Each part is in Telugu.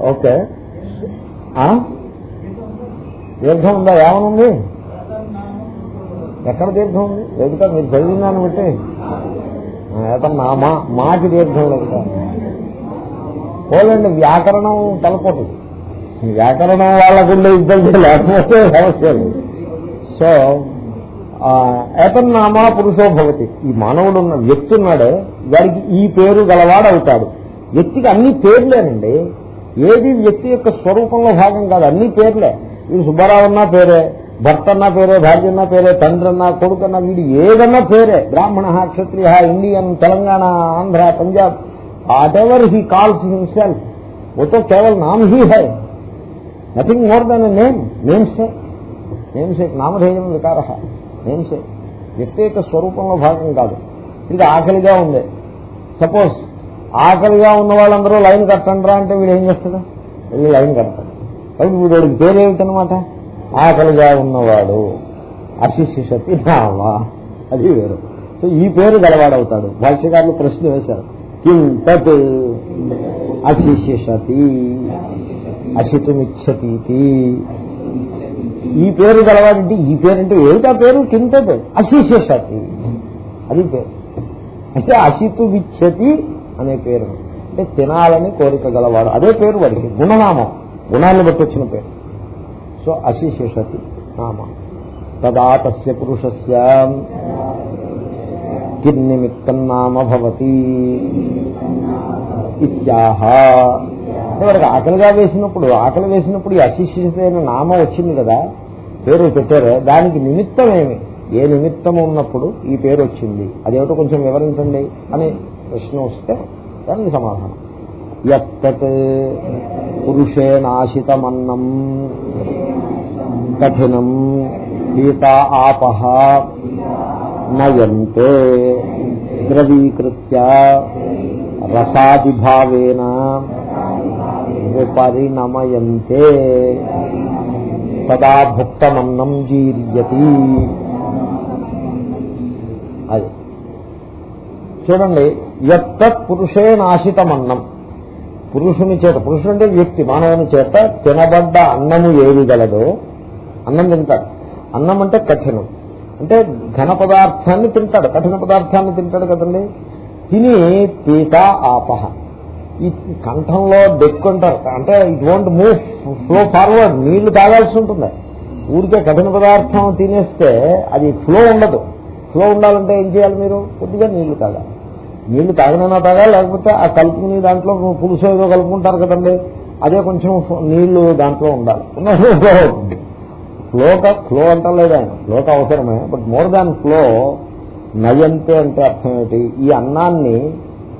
ఓకే. ఆ? ఉందా? ఏమనుంది? ఎక్కడ తీర్థం ఉంది? ఎదుట మీరు చదివిన దాన్ని బట్టి ఏతను మా మాకి దీర్ఘం లేదు పోలండి వ్యాకరణం తలపోటు. వ్యాకరణం వాళ్ళకుండే ఇబ్బంది లేకపోతే సమస్య లేదు. సో ఏతన్నామా పురుషో భవతి. ఈ మానవుడు ఉన్న వ్యక్తి ఉన్నాడే వాడికి ఈ పేరు గలవాడు అవుతాడు వ్యక్తికి అన్ని పేర్లేనండి. ఏది వ్యక్తి యొక్క స్వరూపంలో భాగం కాదు. అన్ని పేర్లే. వీడు సుబ్బారావు అన్నా పేరే భర్త అన్నా పేరే భార్య అన్నా పేరే తండ్రి అన్నా కొడుకు అన్నా వీడు ఏదన్నా పేరే. బ్రాహ్మణ క్షత్రియ Indian Telangana Andhra Punjab whatever he calls himself ఓతో కేవలం నామ్ హీ high. Nothing more than name names సే నామధేయం వికార. నేమ్సే వ్యక్తి యొక్క స్వరూపంలో భాగం కాదు. ఇది ఆకలిగా ఉంది. సపోజ్ ఆకలిగా ఉన్న వాళ్ళందరూ లైన్ కట్టండ్రా అంటే వీడు ఏం చేస్తాడు? వెళ్ళి లైన్ కడతాడు. కాబట్టి వీడు వాడికి పేరేమిటనమాట ఆకలిగా ఉన్నవాడు. అశిశిషతి నామా అది వేరు. సో ఈ పేరు గలవాడవుతాడు భాష్యకారులు ప్రశ్న వేశారు. కింతత్ అశిశిషతి అశితుమిచ్చతీతి ఈ పేరు గలవాడంటే ఈ పేరంటే ఏమిటా పేరు? కింద పేరు అది పేరు. అంటే అశితు విచ్చతి అనే పేరు. అంటే తినాలని కోరిక గలవాడు. అదే పేరు వాడికి. గుణనామం. గుణాన్ని బట్టి వచ్చిన పేరు. సో అశిశేషతి నామ. తదా తస్య పురుషస్య. కిన్నిమిత్తం నామ భవతి. ఇత్యాహ. వాడికి ఆకలిగా వేసినప్పుడు ఆకలి వేసినప్పుడు ఈ అశిశిషమైన నామం వచ్చింది కదా పేరు పెట్టారు. దానికి నిమిత్తం ఏమి ఏ నిమిత్తం ఉన్నప్పుడు ఈ పేరు వచ్చింది. అదేమిటో కొంచెం వివరించండి. అని ప్రశ్న వస్తే దానికి సమాధానం. ఎత్తత్ పురుషేనాశితమన్నం కఠినం గీత ఆపహ నయంతే ద్రవీకృత్య రసాదిభావేన విపరిణమయంతే తదా భుక్తమన్నం జీర్యతి. అది. చూడండి ఎత్తత్ పురుషేనాశితమన్నం పురుషుని చేత పురుషుడు అంటే వ్యక్తి మానవుని చేత తినబడ్డ అన్నము ఏది గలదో అన్నం తింటాడు. అన్నం అంటే కఠినం. అంటే ఘన పదార్థాన్ని తింటాడు. కఠిన పదార్థాన్ని తింటాడు కదండి. తిని పీత ఆపహ. ఈ కంఠంలో దెక్కుంటారు అంటే it won't move flow forward నీళ్ళు తాగాల్సి ఉంటుంది. ఊరికే కఠిన పదార్థం తినేస్తే అది ఫ్లో ఉండదు. ఫ్లో ఉండాలంటే ఏం చేయాలి మీరు? కొద్దిగా నీళ్ళు తాగాలి. నీళ్ళు తాగినైనా తాగాలి లేకపోతే ఆ కలుపుకుని దాంట్లో పులుసు ఏదో కలుపుకుంటారు కదండి అదే కొంచెం నీళ్ళు దాంట్లో ఉండాలి. ఫ్లోక ఫ్లో అంటలేదు ఆయన ఫ్లోక అవసరమే బట్ మోర్ దాన్ ఫ్లో నయంతే అంటే అర్థం ఏంటి? ఈ అన్నాన్ని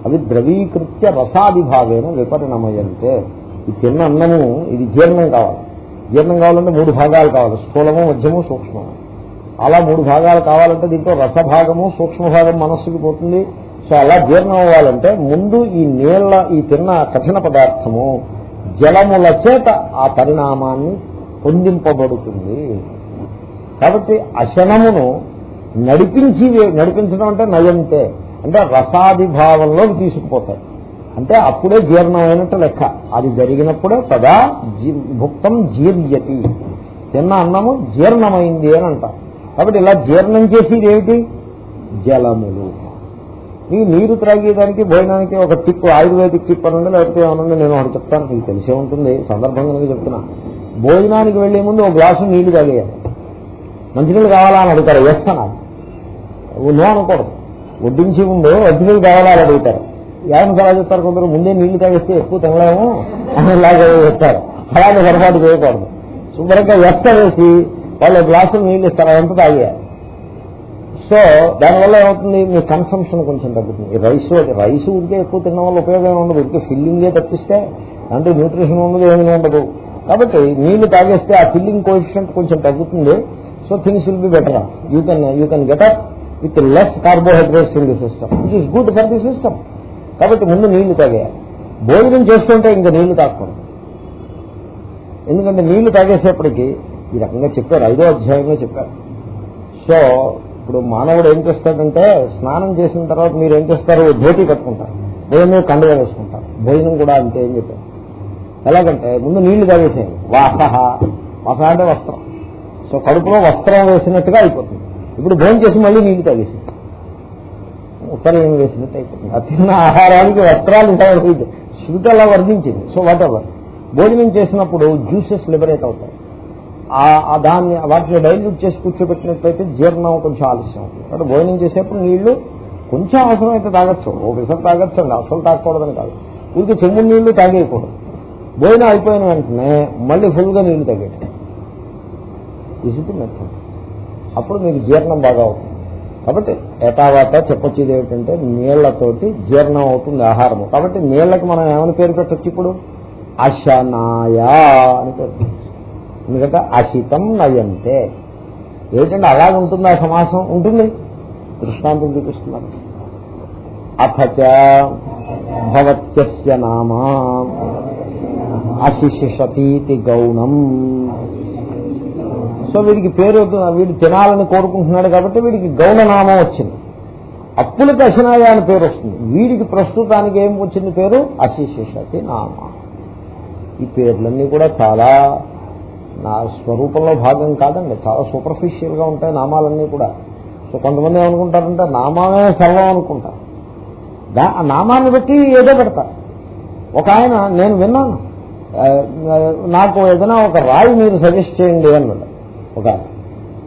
అవి ద్రవీకృత్య రసాదిభావేన విపరిణమయంతే. ఈ తిన్న అన్నము ఇది జీర్ణం కావాలి. జీర్ణం కావాలంటే మూడు భాగాలు కావాలి స్థూలము మధ్యము సూక్ష్మము. అలా మూడు భాగాలు కావాలంటే దీంట్లో రసభాగము సూక్ష్మ భాగం మనస్సుకి పోతుంది సో అలా జీర్ణం అవ్వాలంటే ముందు ఈ నీళ్ళ ఈ తిన్న కఠిన పదార్థము జలముల చేత ఆ పరిణామాన్ని పొందింపబడుతుంది. కాబట్టి అశనమును నడిపించి నడిపించడం అంటే నయంతే అంటే రసాదిభావంలోకి తీసుకుపోతాయి. అంటే అప్పుడే జీర్ణమైనట్టు లెక్క. అది జరిగినప్పుడే తదా భుక్తం జీర్యతి. తిన్న అన్నము జీర్ణమైంది అని అంటారు కాబట్టి ఇలా జీర్ణం చేసేది ఏమిటి? జలములు. ఈ నీరు త్రాగేదానికి భోజనానికి ఒక టిప్ ఆయుర్వేదిక్ టిప్ అని లేకపోతే ఏమన్నా నేను ఒకటి చెప్తాను. మీకు తెలిసే ఉంటుంది. సందర్భంగా చెప్తున్నా. భోజనానికి వెళ్ళే ముందు ఒక గ్లాసు నీళ్ళు తాగేయాలి. మంచినీళ్ళు కావాలా అని అడుగుతారు. వేస్తాను నో అనకూడదు. వడ్డించి ముందు మంచినీళ్ళు కావాలా అని అడుగుతారు. ఏమని సలహా చెప్తారు కొందరు? ముందే నీళ్ళు తాగేస్తే ఎక్కువ తినలేము అని ఇలాగే చెప్తారు. అలాగే పొరపాటు చేయకూడదు. శుభ్రంగా ఎస్త వేసి వాళ్ళు గ్లాసులు నీళ్ళు ఇస్తారు అదంతా తాగేయాలి. సో దానివల్ల ఏమవుతుంది? మీ కన్సంప్షన్ కొంచెం తగ్గుతుంది. రైస్ రైస్ ఉంటే ఎక్కువ తినడం వల్ల ఉపయోగం ఉండదు. ఇంకా ఫిల్లింగే తప్పిస్తే అంటే న్యూట్రిషన్ ఉండదు ఏమీ ఉండదు. కాబట్టి నీళ్ళు తాగేస్తే ఆ ఫిల్లింగ్ కోఎఫిషియంట్ కొంచెం తగ్గుతుంది. So things will be better you can you can get up with less carbohydrates in the system which is good for the system కాబట్టి ముందు నీళ్ళు తాగేయాలి. భోజనం చేస్తుంటే ఇంకా నీళ్ళు తాగకూడదు. ఎందుకంటే నీళ్ళు తాగేసేపటికి ఈ రకంగా చెప్పారు ఐదో అధ్యాయంలో చెప్పారు. సో ఇప్పుడు మానవుడు ఏం చేస్తాడంటే స్నానం చేసిన తర్వాత మీరు ఏం చేస్తారు? ధోతి కట్టుకుంటారు. భోజనం కండుగా వేసుకుంటారు. భోజనం కూడా అంతే అని చెప్పారు. ఎలాగంటే ముందు నీళ్ళు తాగేసేయండి. వాసహ వాస అంటే వస్త్రం. సో కడుపులో వస్త్రం వేసినట్టుగా అయిపోతుంది. ఇప్పుడు భోజనం చేసి మళ్ళీ నీళ్ళు తాగేసి ఉత్తరం ఏం వేసినట్టు అయిపోతుంది. ఆ తిన్న ఆహారానికి వస్త్రాలు ఉంటాయి. శృతి అలా వర్ణించింది సో వాట్ ఎవర్ భోజనం చేసినప్పుడు జ్యూసెస్ లిబరేట్ అవుతాయి. దాన్ని వాటిని డైల్యూట్ చేసి కూర్చోబెట్టినట్లయితే జీర్ణం కొంచెం ఆలస్యం అవుతుంది. కాబట్టి భోజనం చేసేప్పుడు నీళ్ళు కొంచెం అవసరమైతే తాగొచ్చు. ఓ విసరు తాగొచ్చు అండి. అసలు తాగకూడదని కాదు. ఊరికి చెమ్ము నీళ్ళు తాగేయకూడదు. భోజనం అయిపోయిన వెంటనే మళ్ళీ ఫుల్గా నీళ్ళు తాగేయటం. ఇసుకు మెథడ్ అప్పుడు మీకు జీర్ణం బాగా అవుతుంది. కాబట్టి ఏటావాత చెప్పొచ్చేది ఏమిటంటే నీళ్ళతోటి జీర్ణం అవుతుంది ఆహారము. కాబట్టి నీళ్ళకి మనం ఏమని పేరు పెట్టచ్చు ఇప్పుడు? అశనాయ అని పేరు ఎందుకంటే అశితం నయంతే. ఏమిటంటే అలాగే ఉంటుంది ఆ సమాసం? ఉంటుంది. దృష్టాంతం చూపిస్తున్నారు అథచ భవత్యస్య నామా అశిషతీతి గౌణం. సో వీడికి పేరు వీడు తినాలని కోరుకుంటున్నాడు కాబట్టి వీడికి గౌణనామం వచ్చింది. అప్పులకి అశినాయ అని పేరు వస్తుంది. వీడికి ప్రస్తుతానికి ఏం వచ్చింది పేరు? అశిషతి నామ. ఈ పేర్లన్నీ కూడా చాలా నా స్వరూపంలో భాగం కాదండి. చాలా సూపర్ఫిషియల్గా ఉంటాయి నామాలన్నీ కూడా. సో కొంతమంది ఏమనుకుంటారంటే నామామే సర్వం అనుకుంటారు. దా ఆ నామాన్ని బట్టి ఏదో పెడతారు. ఒక ఆయన నేను విన్నాను. నాకు ఏదైనా ఒక రాయి మీరు సజెస్ట్ చేయండి అన్నాడు. ఒక ఆయన.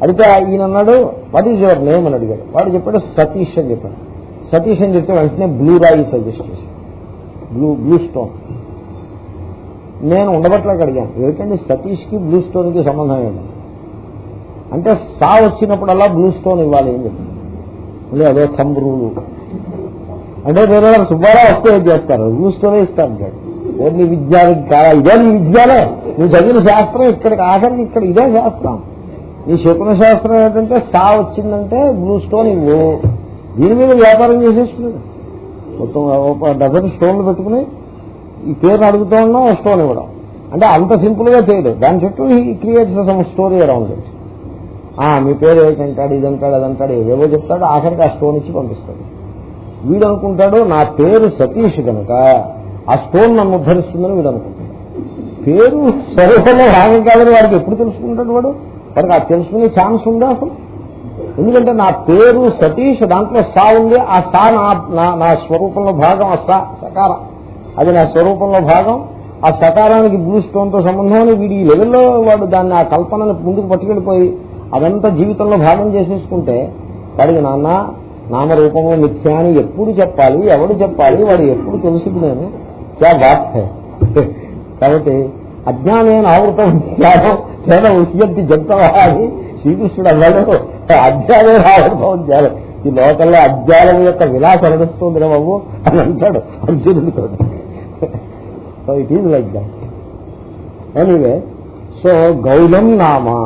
అడిగితే ఈయన అన్నాడు వాట్ ఈజ్ యువర్ నేమ్ అని అడిగాడు. వాడు చెప్పాడు సతీష్ అని చెప్పాడు. సతీష్ అని చెప్తే వెంటనే బ్లూ రాయి సజెస్ట్ చేశాడు. Blue blue stone. నేను ఉండబట్లేక అడిగాను. ఏమిటండి సతీష్కి బ్లూ స్టోన్కి సంబంధం ఏంటి అంటే సా వచ్చినప్పుడల్లా బ్లూ స్టోన్ ఇవ్వాలి అని చెప్పింది మళ్ళీ అదే థంబ్ రూలు అంటే వేరే సుబ్బారావు వస్తే ఏం చేస్తారు? బ్లూ స్టోనే ఇస్తారు అంటాడు. ఓన్లీ విద్యానికి కాదా? ఇదే నీ విద్యాలే. నువ్వు చదివిన శాస్త్రం ఇక్కడికి ఆఖరికి ఇక్కడ ఇదే శాస్త్రం. ఈ శకున శాస్త్రం ఏంటంటే సా వచ్చిందంటే బ్లూ స్టోన్ ఇవ్వు. దీని మీద వ్యాపారం చేసేసుకున్నాడు. మొత్తం ఒక డజన్ స్టోన్లు పెట్టుకుని ఈ పేరు అడుగుతూ ఉన్నాం ఓ స్టోన్ ఇవ్వడం. అంటే అంత సింపుల్గా చేయడు. దాని చుట్టూ ఈ creates some story around it ఆ మీ పేరు ఏంటంటాడు ఇదంటాడు అదంటాడు ఏవేవో చెప్తాడు ఆఖరికి ఆ స్టోన్ ఇచ్చి పంపిస్తాడు. వీడు అనుకుంటాడు నా పేరు సతీష్ కనుక ఆ స్టోన్ నన్ను ఉద్ధరిస్తుందని వీడు అనుకుంటాడు పేరు స్వరూపంలో భాగం కాదని వాడికి ఎప్పుడు తెలుసుకుంటాడు వాడు? వాడికి అది తెలుసుకునే ఛాన్స్ ఉందా అసలు? ఎందుకంటే నా పేరు సతీష్ దాంట్లో సా ఉంది ఆ సా నా నా- స్వరూపంలో భాగం ఆ సా సకారం. అది నా స్వరూపంలో భాగం. ఆ సకారానికి బ్లూ స్టోన్తో సంబంధం అని వీడి లెవెల్లో వాడు దాన్ని ఆ కల్పనను ముందుకు పట్టుకెళ్ళిపోయి అదంతా జీవితంలో భాగం చేసేసుకుంటే వాడికి నాన్న నామరూపము మిథ్య అని ఎప్పుడు చెప్పాలి ఎవడు చెప్పాలి వాడు ఎప్పుడు తెలుసుకు నేను క్యా బాత్ కాబట్టి అజ్ఞానేన ఆవృతం జ్ఞానం తేన ఉష్యంతి జంతవా అని శ్రీకృష్ణుడు అన్నాడు అజ్ఞానేన ఆవృతం జ్ఞానం. ఈ లోకల్లో అజ్ఞానం యొక్క విలాస నడుస్తుంది బాబు అని అంటాడు అర్జునుడితో so it is like that anyway so గౌణం నామా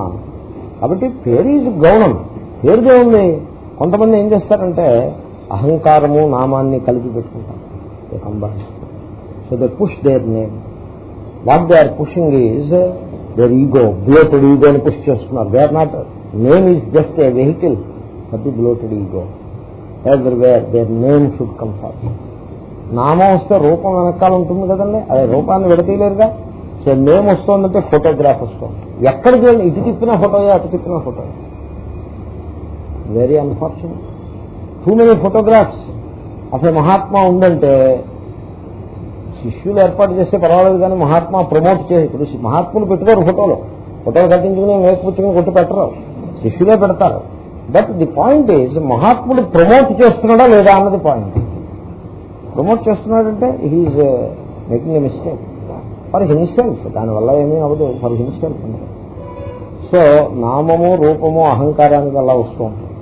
కాబట్టి పేరు ఈజ్ గౌణం పేరుదే ఉంది కొంతమంది ఏం చేస్తారంటే అహంకారము నామాన్ని కలిపి పెట్టుకుంటారు. Combine so they push their name what they are pushing is their ego bloated ego అని పుష్ చేస్తున్నారు. They are not name is just a vehicle for the bloated ego everywhere their name should come far నామం వస్తే రూపం వెనకాల ఉంటుంది కదండి. అదే రూపాన్ని విడతీయలేరుగా. సో నేమ్ వస్తుందంటే ఫోటోగ్రాఫ్ వస్తుంది. ఎక్కడికి వెళ్ళి ఇటు తిప్పిన ఫోటోయే అటు తిప్పిన photo very unfortunate too many photographs అసలు మహాత్మా ఉందంటే శిష్యులు ఏర్పాటు చేస్తే పర్వాలేదు కానీ మహాత్మా ప్రమోట్ చేసి ఇప్పుడు మహాత్ములు పెట్టుకోరు ఫోటోలు ఫోటోలు కట్టించుకుని మేకపుచ్చుకుని కొట్టి పెట్టరు. శిష్యులే పెడతారు. బట్ ది పాయింట్ ఈజ్ మహాత్ముడు ప్రమోట్ చేస్తున్నాడా లేదా అన్నది పాయింట్ ప్రమోట్ చేస్తున్నాడంటే he is making a mistake for himself దానివల్ల ఏమీ అవ్వదు. ఫర్ హిమ్సెల్ఫ్ సో నామము రూపము అహంకారానికి అలా వస్తూ ఉంటుంది.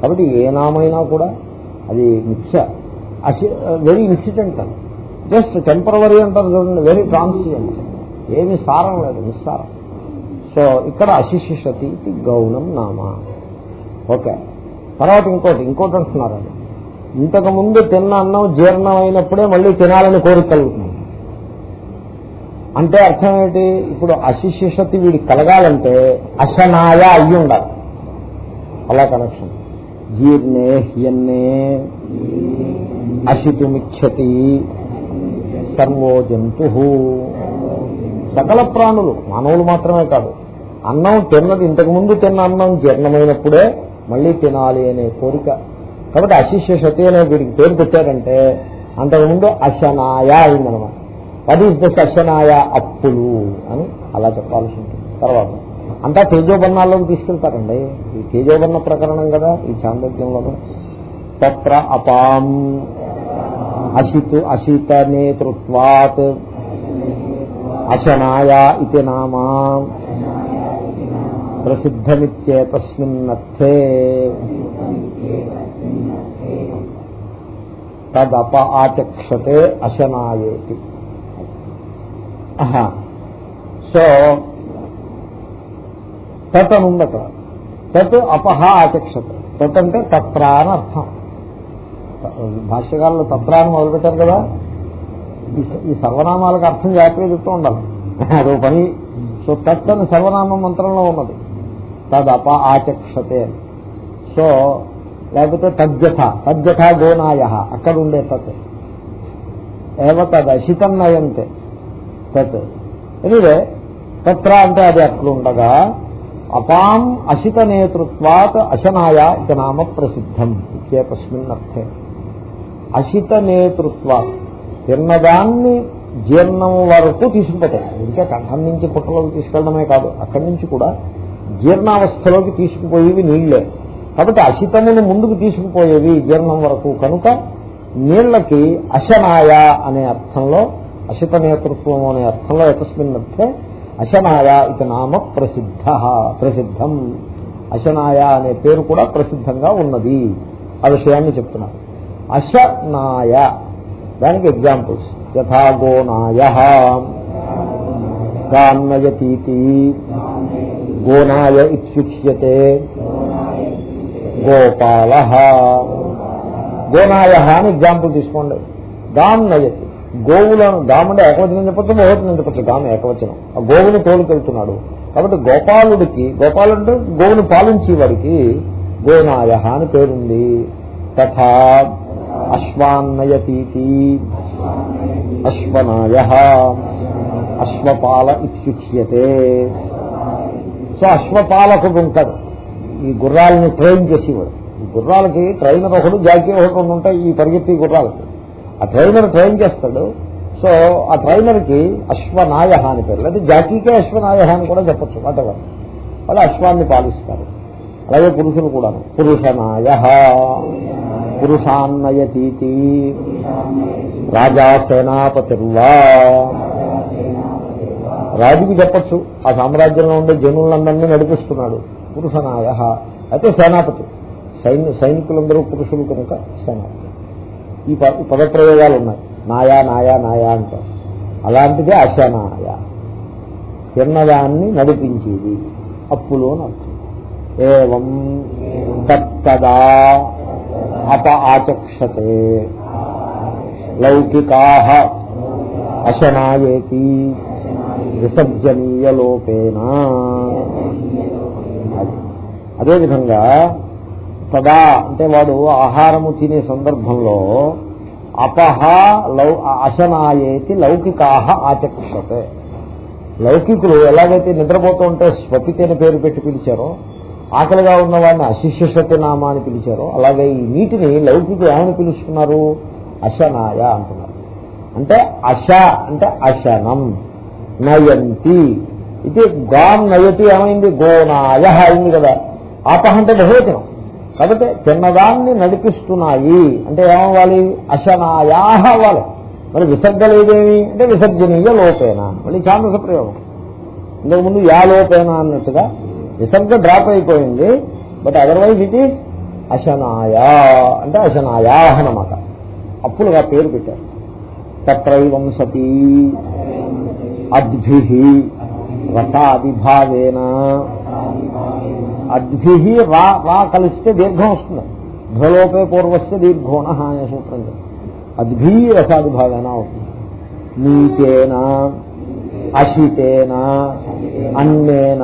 కాబట్టి ఏ నామైనా కూడా అది మిథ్య. వెరీ ఇన్సిడెంటల్ జస్ట్ టెంపరవరీ అంటారు చూడండి వెరీ ట్రాన్సియంట్ ఏమి సారం లేదు నిస్సారం. సో ఇక్కడ అశిషిషతి గౌణం నామ. ఓకే తర్వాత ఇంకోటి ఇంకోటి అంటున్నారు అది ఇంతకు ముందు తిన్న అన్నం జీర్ణం అయినప్పుడే మళ్ళీ తినాలని కోరిక కలుగుతుంది. అంటే అర్థం ఏంటి? ఇప్పుడు అశిశిషతి వీడి కలగాలంటే అశనాయ అయ్యి ఉండాలి. అలా కనెక్షన్. జీర్ణే హ్యన్నే అశితుమిచ్చతి సర్వో జంతు. సకల ప్రాణులు మానవులు మాత్రమే కాదు. అన్నం తిన్నది ఇంతకు ముందు తిన్న అన్నం జీర్ణమైనప్పుడే మళ్ళీ తినాలి అనే కోరిక కాబట్టి అశిష్య సతి అనే వీడికి పేరు పెట్టారంటే అంతకుముందు అశనాయ అయిందనమాట. వాట్ ఈస్ దిస్ అశనాయ అప్పులు అని అలా చెప్పాల్సి ఉంటుంది. తర్వాత అంతా తేజోబర్ణాల్లో తీసుకెళ్తారండి. ఈ తేజోబర్ణ ప్రకరణం కదా ఈ చాంద్రోగ్యంలో తత్ర అపాం అశిత్ అశీత నేతృత్వాత్ అశనాయ ఇది నామా ప్రసిద్ధమిత్యేతస్మిన్నర్థే తదప ఆచక్షతే అశనాయేతి. సో తత్ అని ఉంది అక్కడ తత్ అపహ ఆచక్షత. తత్ అంటే తత్రా అని అర్థం. భాష్యకాలంలో తత్ర అని మొదలుపెట్టారు కదా? ఈ- ఈ సర్వనామాలకు అర్థం జాగ్రత్తగా చెప్తూ ఉండాలి. అదో పని. సో తత్ అని సర్వనామ మంత్రంలో ఉన్నది. తదప ఆచక్షతే. సో లేకపోతే తద్యథ తద్యథ గోనాయ అక్కడ ఉండే తత్ ఏవ తదశితం నయంతే తత్. ఎనివే తత్ర అంటే అది అట్లుండగా అపాం అశిత నేతృత్వాత్ అశనాయ ఇక నామ ప్రసిద్ధం ఇచ్చేతస్మిన్ అర్థే అశిత నేతృత్వాత్ తిన్నదాన్ని జీర్ణం వరకు తీసుకుపోతాయి. ఇంకా కంఠం నుంచి పుట్టలోకి తీసుకెళ్ళడమే కాదు అక్కడి నుంచి కూడా జీర్ణావస్థలోకి తీసుకుపోయేవి నీళ్ళే. కాబట్టి అశితమును ముందుకు తీసుకుపోయేవి జీర్ణం వరకు. కనుక నీళ్ళకి అశనాయ అనే అర్థంలో అశిత నేతృత్వం అనే అర్థంలో ఎతస్మిన్ అర్థే అశనాయ ఇక నామ ప్రసిద్ధ ప్రసిద్ధం. అశనాయ అనే పేరు కూడా ప్రసిద్ధంగా ఉన్నది. ఆ విషయాన్ని చెప్తున్నారు అశనాయ దానికి ఎగ్జాంపుల్స్ యథాగోనాయ గాన్నయతీతి గోనాయ ఇత్యుచ్యతే గోపాల గోనాయ అని ఎగ్జాంపుల్ తీసుకోండి. గాం నయతి గోవులను గాం అంటే ఏకవచనం చెప్పచ్చు? బహువచనం చెప్పచ్చు? గాం ఏకవచనం. ఆ గోవుని తోలుకెళ్తున్నాడు. కాబట్టి గోపాలుడికి గోపాలుడు గోవును పాలించేవాడికి గోనాయ అని పేరుంది. తథా అశ్వాన్నయతీతి. అశ్వనాయ అశ్వపాల ఇత్యుచ్యతే. సో అశ్వపాలకుడు ఉంటాడు. ఈ గుర్రాలని ట్రైన్ చేసేవాడు. ఈ గుర్రాలకి ట్రైనర్ ఒకడు జాకీ ఒకటి ఉంటాయి ఈ పరిగెత్తి గుర్రాలకి ఆ ట్రైనర్ ట్రైన్ చేస్తాడు. సో ఆ ట్రైనర్కి అశ్వనాయ అని పేరు. లేదా జాకీకే అశ్వనాయ అని కూడా చెప్పచ్చు వాటెవర్ వాళ్ళు అశ్వాన్ని పాలిస్తారు. అలాగే పురుషులు కూడా పురుషనాయ పురుషాన్నయతీతి రాజా సేనాపతిర్వా రాజుకి చెప్పచ్చు ఆ సామ్రాజ్యంలో ఉండే జనులందరినీ నడిపిస్తున్నాడు. పురుషనాయ అయితే సేనాపతి. సైన్య సైనికులందరూ పురుషులు కనుక సేనాపతి. ఈ పదప్రయోగాలు ఉన్నాయి నాయా నాయా నాయా అంటారు. అలాంటిదే అశనాయ తిన్నదాన్ని నడిపించేది? అప్పులు అని అర్థం. ఏవం తత్తదా అప ఆచక్షతే. లౌకికా అశనాయేతి. విసర్జనీయలోపేనా? అదేవిధంగా తదా అంటే వాడు ఆహారము తినే సందర్భంలో అపహ లౌ అశనాయేతి లౌకికాహ ఆచక్షతే. లౌకికులు ఎలాగైతే నిద్రపోతూ ఉంటే స్వపితి అని పేరు పెట్టి పిలిచారో ఆకలిగా ఉన్న వాడిని అశిష్యసతి నామ అని పిలిచారో అలాగే ఈ నీటిని లౌకికులు ఏమని పిలుస్తున్నారు? అశనాయ అంటున్నారు. అంటే అశ అంటే అశనం నయంతి. ఇది గాం నయతి ఏమైంది? గోనాయ అయింది కదా. ఆపహ అంటే బహువచనం కాబట్టి తిన్నదాన్ని నడిపిస్తున్నాయి. అంటే ఏమవ్వాలి? అశనాయాహ అవ్వాలి. మరి విసర్గలేదేమి? అంటే విసర్జనీయ లోపేన. మళ్ళీ ఛాందస ప్రయోగం. ఇంతకుముందు యా లోపేన అన్నట్టుగా విసర్గ డ్రాప్ అయిపోయింది. బట్ అదర్వైజ్ ఇట్ ఈస్ అశనాయా. అంటే అశనాయాహ అన్నమాట. అప్పులుగా పేరు పెట్టారు. తత్రైవం సతీ అద్భి రసాదిభావేన. అద్భి రా రా కలిస్తే దీర్ఘం వస్తుంది. ధ్వలోపే పూర్వస్య దీర్ఘోణ అనే సూత్రం చెప్తుంది. అద్భి రసాదిభావేన అవుతుంది. నీతేన అశితేన అన్నేన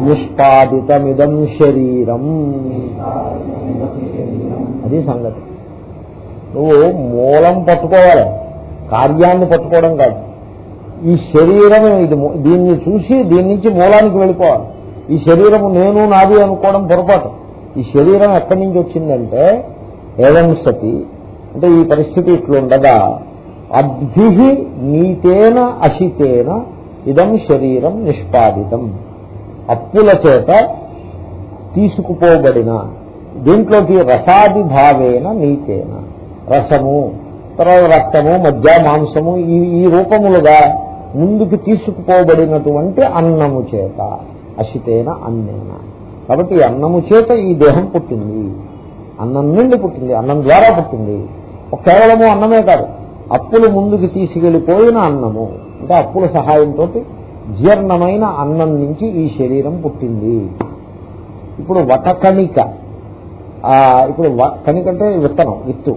నిష్పాదితమిదం శరీరం. అది సంగతి. నువ్వు మూలం పట్టుకోవాలి. కార్యాన్ని పట్టుకోవడం కాదు. ఈ శరీరం ఇది దీన్ని చూసి దీని నుంచి మూలానికి వెళ్ళిపోవాలి. ఈ శరీరము నేను నాది అనుకోవడం పొరపాటు. ఈ శరీరం ఎక్కడి నుంచి వచ్చిందంటే ఏవం సతి అంటే ఈ పరిస్థితి ఇట్లుండగా అద్భి నీతేన అశితేన ఇదం శరీరం నిష్పాదితం. అప్పుల చేత తీసుకుపోబడిన దీంట్లోకి రసాది భావేన నీతేన. రసము తర్వాత రక్తము మధ్య మాంసము ఈ ఈ రూపములుగా ముందుకు తీసుకుపోబడినటువంటి అన్నము చేత. అశితేన అన్నేన. కాబట్టి అన్నము చేత ఈ దేహం పుట్టింది. అన్నం నుండి పుట్టింది అన్నం ద్వారా పుట్టింది. ఒక కేవలము అన్నమే కాదు అప్పులు ముందుకు తీసుకెళ్ళిపోయిన అన్నము. అంటే అప్పుల సహాయంతో జీర్ణమైన అన్నం నుంచి ఈ శరీరం పుట్టింది. ఇప్పుడు వటకణిక ఆ, ఇప్పుడు వ- కణిక అంటే విత్తనం విత్తు.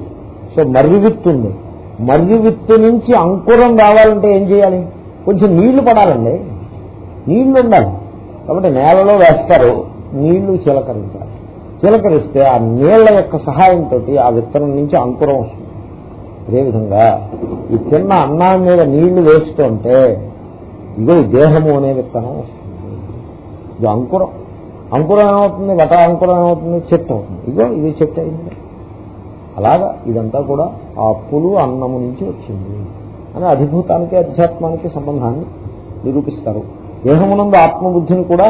సో మర్రి విత్తు ఉంది. మర్రి విత్తు నుంచి అంకురం రావాలంటే ఏం చేయాలి? కొంచెం నీళ్ళు పడాలండి. నీళ్ళు ఉండాలి. కాబట్టి నేలలో వేస్తారు నీళ్ళు చిలకరించాలి. చిలకరిస్తే ఆ నీళ్ళ యొక్క సహాయంతో ఆ విత్తనం నుంచి అంకురం వస్తుంది. అదేవిధంగా ఈ తిన్న అన్నం మీద నీళ్ళు వేస్తుంటే ఇదో దేహము అనే విత్తనం వస్తుంది. ఇది అంకురం. అంకురం ఏమవుతుంది? వట అంకురం ఏమవుతుంది? చెట్టు అవుతుంది. ఇదో ఇది చెట్టు అయింది. అలాగా ఇదంతా కూడా ఆ పులు అన్నము నుంచి వచ్చింది. అని అధిభూతానికి అధ్యాత్మానికి సంబంధాన్ని నిరూపిస్తారు. దేహమునందు ఆత్మబుద్ధిని కూడా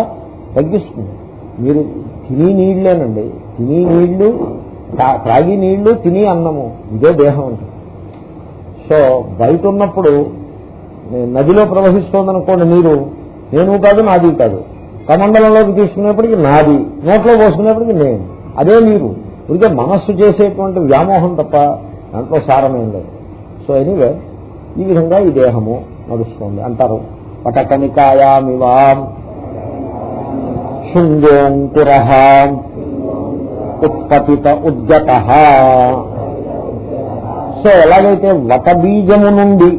తగ్గిస్తుంది. మీరు తిని నీళ్ళేనండి. తిని నీళ్ళు త్రాగి నీళ్ళు తిని అన్నము. ఇదే దేహం అంటే సో బయట ఉన్నప్పుడు నదిలో ప్రవహిస్తోందనుకోండి నీరు నేను కాదు నాది కాదు. కమండలంలోకి తీసుకునేప్పటికీ నాది నోట్లో పోసుకునేప్పటికీ నేను. అదే నీరు. ఇదిగే మనస్సు చేసేటువంటి వ్యామోహం తప్ప దాంట్లో సారమేం లేదు. సో ఎనీవే ఈ విధంగా ఈ దేహము నడుస్తుంది. అంటారు పటకనికాయామివా శృంగోంకుర ఉత్పతిత ఉద్గత సో ఎలాగైతే వటబీజము నుండి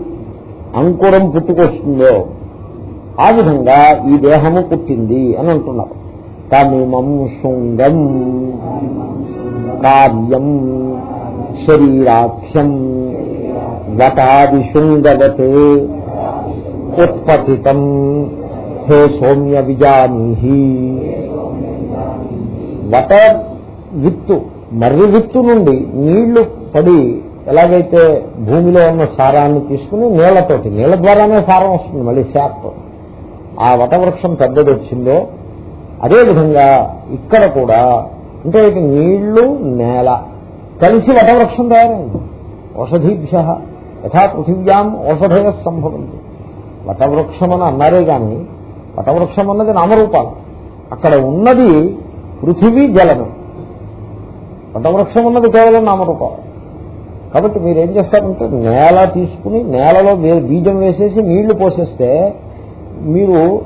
అంకురం పుట్టుకొస్తుందో ఆ విధంగా ఈ దేహము పుట్టింది అని అంటున్నారు. తమిమం శృంగం కార్యం శరీరాఖ్యం వటాది శృంగవతే ఉత్పతితం. హే సౌమ్య విజానీహి. వట విత్తు మర్రి విత్తు నుండి నీళ్ళు పడి ఎలాగైతే భూమిలో ఉన్న సారాన్ని తీసుకుని నీళ్ళతోటి నీళ్ళ ద్వారానే సారం వస్తుంది మళ్ళీ శాప్. ఆ వటవృక్షం పెద్దది వచ్చిందో అదేవిధంగా ఇక్కడ కూడా అంటే ఇక నీళ్ళు నేల కలిసి వటవృక్షం తయారైంది. ఔషధీభ్య యథా పృథివ్యాం ఔషధయ సంభవంతి. వటవృక్షం అని అన్నారే కానీ వటవృక్షం అన్నది నామరూపాలు. అక్కడ ఉన్నది పృథివీ జలము. వటవృక్షం ఉన్నది కేవలం నామరూపాలు. కాబట్టి మీరు ఏం చేస్తారంటే నేల తీసుకుని నేలలో మీరు బీజం వేసేసి నీళ్ళు పోసేస్తే మీరు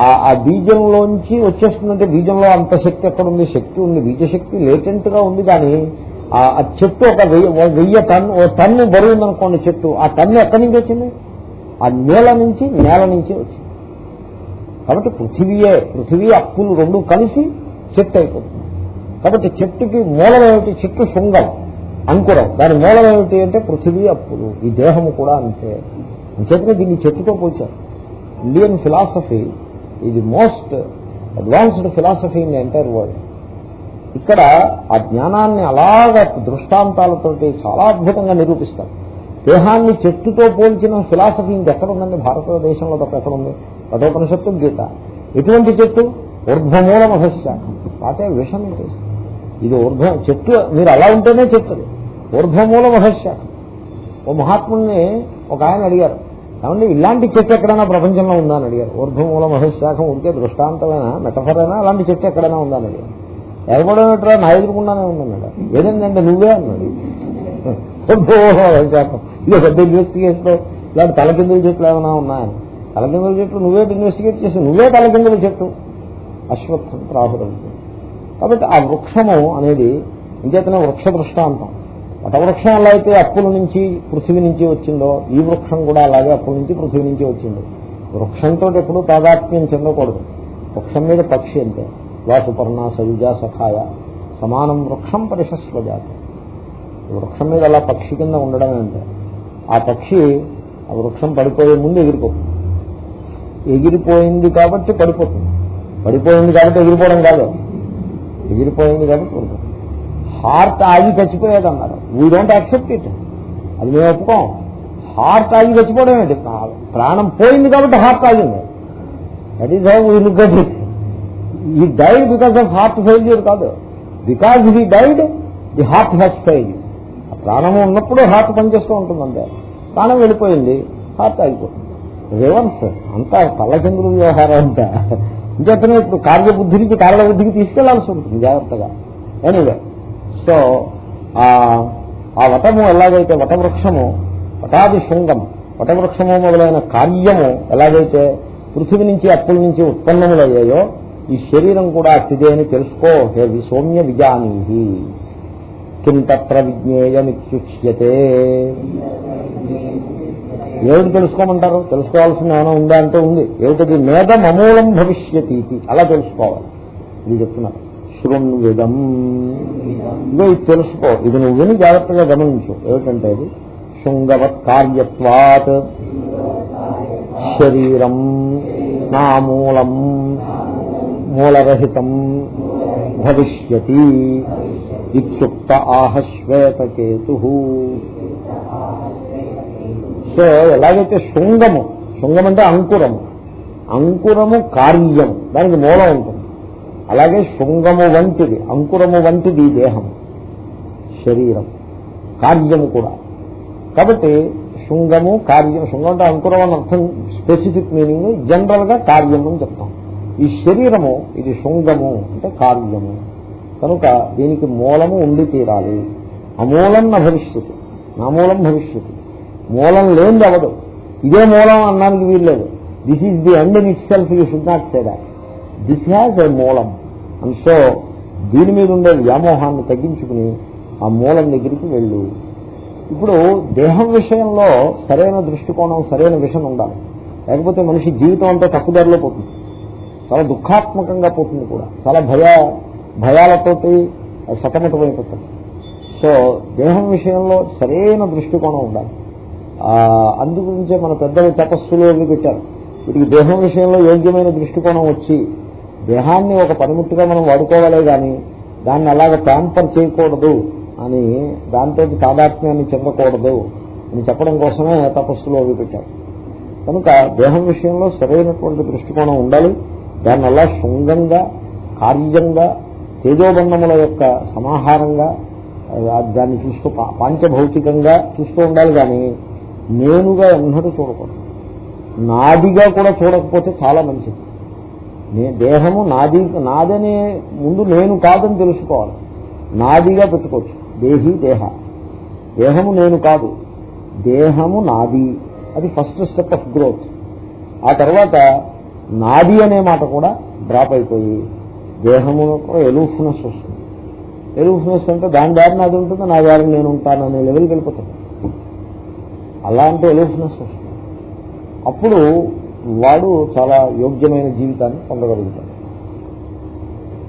ఆ- బీజంలోంచి వచ్చేస్తుందంటే బీజంలో అంత శక్తి ఎక్కడ ఉంది శక్తి ఉంది. బీజశక్తి లేటెంట్గా ఉంది కానీ ఆ చెట్టు ఒక వెయ్యి ఓ టన్ను ఓ టన్ను బరువు ఉందనుకోండి చెట్టు. ఆ టన్ను ఎక్కడి నుంచి వచ్చింది? ఆ నేల నుంచి నేల నుంచి వచ్చింది. కాబట్టి పృథివీయే పృథివీ అప్పులు రెండు కలిసి చెట్టు అయిపోతుంది. కాబట్టి చెట్టుకి మూలం ఏమిటి? చెట్టు శృంగం అంకురం. దాని మూలం ఏమిటి అంటే పృథివీ అప్పులు. ఈ దేహము కూడా అంతే. అంచేతనే దీన్ని చెట్టుతో పోల్చారు. ఇండియన్ ఫిలాసఫీ ఇది most advanced philosophy in entire world ఇక్కడ ఆ జ్ఞానాన్ని అలాగ దృష్టాంతాలతోటి చాలా అద్భుతంగా నిరూపిస్తారు. దేహాన్ని చెట్టుతో పోల్చిన ఫిలాసఫీ ఇంకెక్కడ ఉందండి భారతదేశంలో తప్ప ఎక్కడ ఉంది కఠోపనిషత్తు గీత. ఎటువంటి చెట్టు? ఊర్ధ్వమూల మహస్య వాటే విషం ఇది. ఇది ఊర్ధ్వం చెట్టు మీరు అలా ఉంటేనే చెట్టు ఊర్ధ్వమూల మహస్య ఓ మహాత్ముల్ని ఒక ఆయన అడిగారు. కాబట్టి ఇలాంటి చెట్టు ఎక్కడైనా ప్రపంచంలో ఉందా అని అడిగారు. ఊర్ధ్వమూల మహశాఖం ఉంటే దృష్టాంతమైన మెటఫరైనా అలాంటి చెట్టు ఎక్కడైనా ఉందా అని అడిగారు. ఎగబడేట్రా నా ఎదురుకుండానే ఉందన్నాడు. ఏదంటే నువ్వే అన్నాడు. ఇది పెద్ద ఇన్వెస్టిగేషన్ ఇలాంటి తలకిందుల చెట్లు ఏమైనా ఉన్నాయని తలకిందుల చెట్లు నువ్వే ఇన్వెస్టిగేట్ చేసి నువ్వే తలకిందుల చెట్టు. అశ్వత్థం రాహులంతో కాబట్టి ఆ వృక్షము అనేది ఇంకేతనే వృక్ష దృష్టాంతం. వటవృక్షం ఎలా అయితే అప్పుల నుంచి పృథివీ నుంచి వచ్చిందో ఈ వృక్షం కూడా అలాగే అప్పుల నుంచి పృథివీ నుంచి వచ్చింది. వృక్షంతో ఎప్పుడూ తాదాత్మ్యం చెందకూడదు. వృక్షం మీద పక్షి అంతే వాసుపర్ణ సయుజ సఖాయ. సమానం వృక్షం పరిశస్వజాత వృక్షం మీద అలా పక్షి కింద ఉండడం అంటే ఆ పక్షి ఆ వృక్షం పడిపోయే ముందు ఎగిరిపోతుంది. ఎగిరిపోయింది కాబట్టి పడిపోతుంది. పడిపోయింది కాబట్టి ఎగిరిపోవడం కాదు. ఎగిరిపోయింది కాబట్టి పడిపోతుంది. హార్ట్ ఆగి చచ్చిపోయేది అన్నారు వీ డోంట్ యాక్సెప్ట్ ఇట్ అది మేము ఒప్పుకోం. హార్ట్ ఆగి చచ్చిపోవడం ఏంటి? ప్రాణం పోయింది కాబట్టి హార్ట్ ఆగింది. That is how we look at it he died because of heart failure కాదు. Because he died the heart has failure ప్రాణము ఉన్నప్పుడు హార్ట్ పనిచేస్తూ ఉంటుందంటే ప్రాణం వెళ్ళిపోయింది హార్ట్ ఆగిపోతుంది. రివర్స్ అంతా తల్లచంద్రుల వ్యవహారం అంతా. ఇంకేతనే ఇప్పుడు కార్యబుద్ధి నుంచి కారణబుద్ధికి తీసుకెళ్ళాల్సి ఉంటుంది జాగ్రత్తగా. ఎనీవే సో ఆ వటము ఎలాగైతే వటవృక్షము వటాది శృంగం వటవృక్షము మొదలైన కార్యము ఎలాగైతే పృథివీ నుంచి అప్పుల నుంచి ఉత్పన్నములయ్యాయో ఈ శరీరం కూడా అతిదే అని తెలుసుకో హే సౌమ్య విజానీహి. కిం తత్ర విజ్ఞేయమిత్యుచ్యతే ఏమిటి తెలుసుకోమంటారు? తెలుసుకోవాల్సిన ఏమైనా ఉందా అంటే ఉంది. ఏమిటది? మేధం అమూలం భవిష్యతి అలా తెలుసుకోవాలి. ఇది చెప్తున్నారు శృణ్విదం. ఇదో ఇది తెలుసుకో. ఇది నువ్వు విని జాగ్రత్తగా గమనించు. ఏమిటంటే ఇది శృంగవత్ కార్యత్వాత్ శరీరం నా మూలం మూలరహితం భవిష్యతి. ఇత్యుక్త ఆహశ్వేతకేతు సో ఎలాగైతే శృంగము శృంగం అంటే అంకురము అంకురము కార్యం దానికి మూలం ఉంటుంది. అలాగే శృంగము వంటిది అంకురము వంటిది దేహం శరీరం కార్యము కూడా. కాబట్టి శృంగము కార్యం శృంగం అంటే అంకురం అని అర్థం స్పెసిఫిక్ మీనింగ్ జనరల్గా కార్యం అని చెప్తాం. ఈ శరీరము ఇది శృంగము అంటే కార్యము. కనుక దీనికి మూలము ఉండి తీరాలి. అమూలం నా భవిష్యత్తు నా మూలం భవిష్యత్తు మూలం లేనిది అవదు ఇదే మూలం అన్నానికి వీల్లేదు. This is the end in itself you should not say that this has a మూలం. అండ్ సో దీని మీద ఉండే వ్యామోహాన్ని తగ్గించుకుని ఆ మూలం దగ్గరికి వెళ్ళు. ఇప్పుడు దేహం విషయంలో సరైన దృష్టికోణం సరైన విషయం ఉండాలి. లేకపోతే మనిషి జీవితం అంతా తప్పుదారిలో పోతుంది. చాలా దుఃఖాత్మకంగా పోతుంది కూడా. చాలా భయ భయాలతోటి సతమతమైపోతుంది సో దేహం విషయంలో సరైన దృష్టికోణం ఉండాలి. అందుగురించే మన పెద్దలు తపస్సులు అవి పెట్టారు. వీటికి దేహం విషయంలో యోగ్యమైన దృష్టికోణం వచ్చి దేహాన్ని ఒక పనిముట్టుగా మనం వాడుకోవాలే కానీ దాన్ని అలాగ ట్యాంపర్ చేయకూడదు అని దాంతో తాదాత్మ్యాన్ని చెందకూడదు అని చెప్పడం కోసమే తపస్సులు అవి పెట్టారు. కనుక దేహం విషయంలో సరైనటువంటి దృష్టికోణం ఉండాలి. దాన్ని అలా శృంగంగా కార్యంగా తేజోబంధముల యొక్క సమాహారంగా దాన్ని చూస్తూ పాంచభౌతికంగా చూస్తూ ఉండాలి కానీ నేనుగా ఎన్నడూ చూడకూడదు. నాదిగా కూడా చూడకపోతే చాలా మంచిది. దేహము నాది నాదనే ముందు నేను కాదని తెలుసుకోవాలి. నాదిగా పెట్టుకోవచ్చు. దేహి దేహ. దేహము నేను కాదు. దేహము నాది. అది ఫస్ట్ స్టెప్ ఆఫ్ గ్రోత్. ఆ తర్వాత నాది అనే మాట కూడా డ్రాప్ అయిపోయి దేహము ఎలూఫ్నెస్ వస్తుంది. ఎలూఫ్నెస్ అంటే దాని దారి నాది ఉంటుంది నా దారి నేను ఉంటాను అనే లెవెల్కి వెళ్ళిపోతుంది అలాంటి ఎలూఫ్నెస్ వస్తుంది. అప్పుడు వాడు చాలా యోగ్యమైన జీవితాన్ని పొందగలుగుతాడు.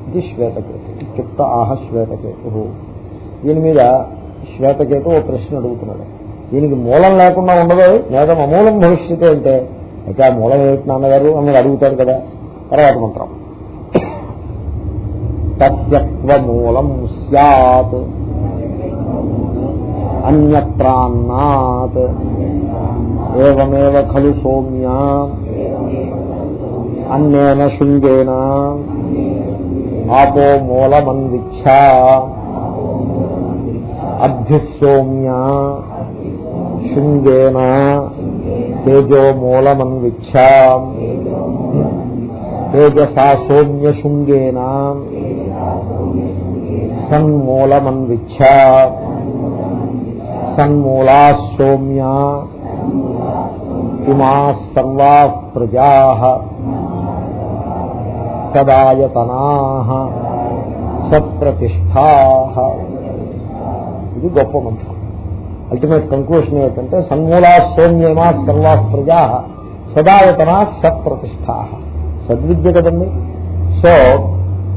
ఇది శ్వేతకేతు. ఇత్యుక్త ఆహ శ్వేతకేతు. దీని మీద శ్వేతకేతు ఓ ప్రశ్న అడుగుతున్నాడు. దీనికి మూలం లేకుండా ఉండదు. లేదా అమూలం భవిష్యత్తు అంటే అయితే ఆ మూలం ఏమిటి నాన్నగారు? అని అడుగుతారు కదా. తర్వాత మంత్రం. తత్యత్వమూలం సత్ అన్యత్రాన్నాత్. ఏమేవ ఖలు సౌమ్య. అన్నేన శృంగేన ఆపో మూలమన్విచ్ఛ. అభ్యుసౌమ్య శృంగేన తేజో మూలమన్విచ్ఛ. తేజసా సౌమ్య శృంగేన సన్మూలమన్విచ్ఛ సన్మూలా సోమ్యా ఇమా సర్వా ప్రజా సదాయతనా సత్ప్రతిష్టా ఇది గొప్ప మంత్రం. అల్టిమేట్ కంక్లూషన్ ఏంటంటే సన్మూలా సౌమ్యమా సర్వా ప్రజా సదాయతనా సత్ప్రతిష్టా సద్విద్య కదండి? సో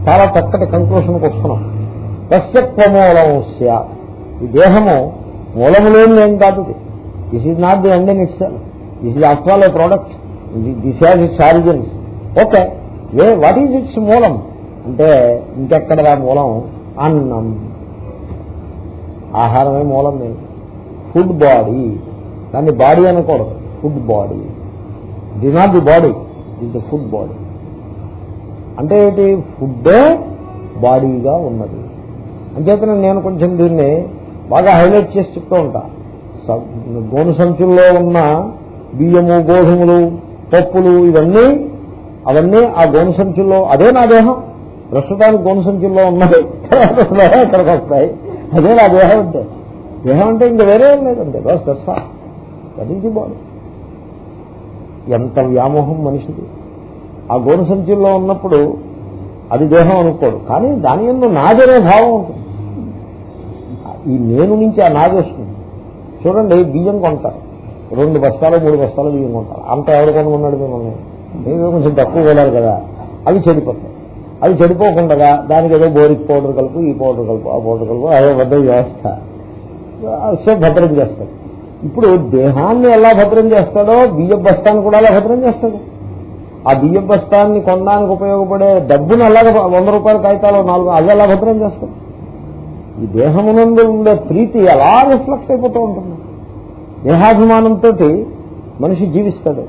చాలా చక్కటి కంక్లూషన్కి వస్తున్నాం. తస్యత్వమూలం ఈ దేహము మూలము లేని ఏం కాదు this is not the end in itself this is after all a product this has its origins okay a what is its మూలం? అంటే ఇంకెక్కడ మూలం? అన్నం. ఆహారమే మూలం లేదు ఫుడ్ బాడీ దాన్ని బాడీ అనకూడదు. Food body the not the body is the food body అంటే ఏంటి? ఫుడ్డే బాడీగా ఉన్నది. అంచేతనే నేను కొంచెం దీన్ని బాగా హైలైట్ చేసి చెప్తూ ఉంటా. గోను సంచుల్లో ఉన్న బియ్యము గోధుమలు పప్పులు ఇవన్నీ అవన్నీ ఆ గోను సంచుల్లో అదే నా దేహం. ప్రస్తుతానికి గోను సంచుల్లో ఉన్నది. ఇక్కడికి వస్తాయి? అదే నా దేహం అంటే. దేహం అంటే ఇంకా వేరే ఏం లేదండి. బస్ దట్ ది బాడీ ఎంత వ్యామోహం మనిషిది. ఆ గోను సంచుల్లో ఉన్నప్పుడు అది దేహం అనుకోడు. కానీ దాని ఎందు నాదనే భావం ఉంటుంది. ఈ నేను నుంచి ఆ నాది వస్తుంది. చూడండి బియ్యం కొంటారు. రెండు బస్తాలు మూడు బస్తాలు బియ్యం కొంటారు. అంత ఎవరు కొనుక్కున్నాడు మిమ్మల్ని? మీరు కొంచెం తక్కువ కొనాలి కదా. అవి చెడిపోతాయి. అవి చెడిపోకుండా దానికి ఏదో బోరిక్ పౌడర్ కలుపు ఈ పౌడర్ కలుపు ఆ పౌడర్ కలుపు అదే పెద్ద వ్యవస్థ. సో భద్రం చేస్తాడు ఇప్పుడు దేహాన్ని ఎలా భద్రం చేస్తాడో బియ్య బస్తాన్ని కూడా అలా భద్రం చేస్తాడు. ఆ బియ్య బస్తాన్ని కొనడానికి ఉపయోగపడే డబ్బును అలాగే వంద రూపాయల కాగితాలు నాలుగు అది ఎలా భద్రం చేస్తాడు ఈ దేహమునందు ఉండే ప్రీతి ఎలా రిఫ్లెక్ట్ అయిపోతూ ఉంటుంది? దేహాభిమానంతో మనిషి జీవిస్తాడు.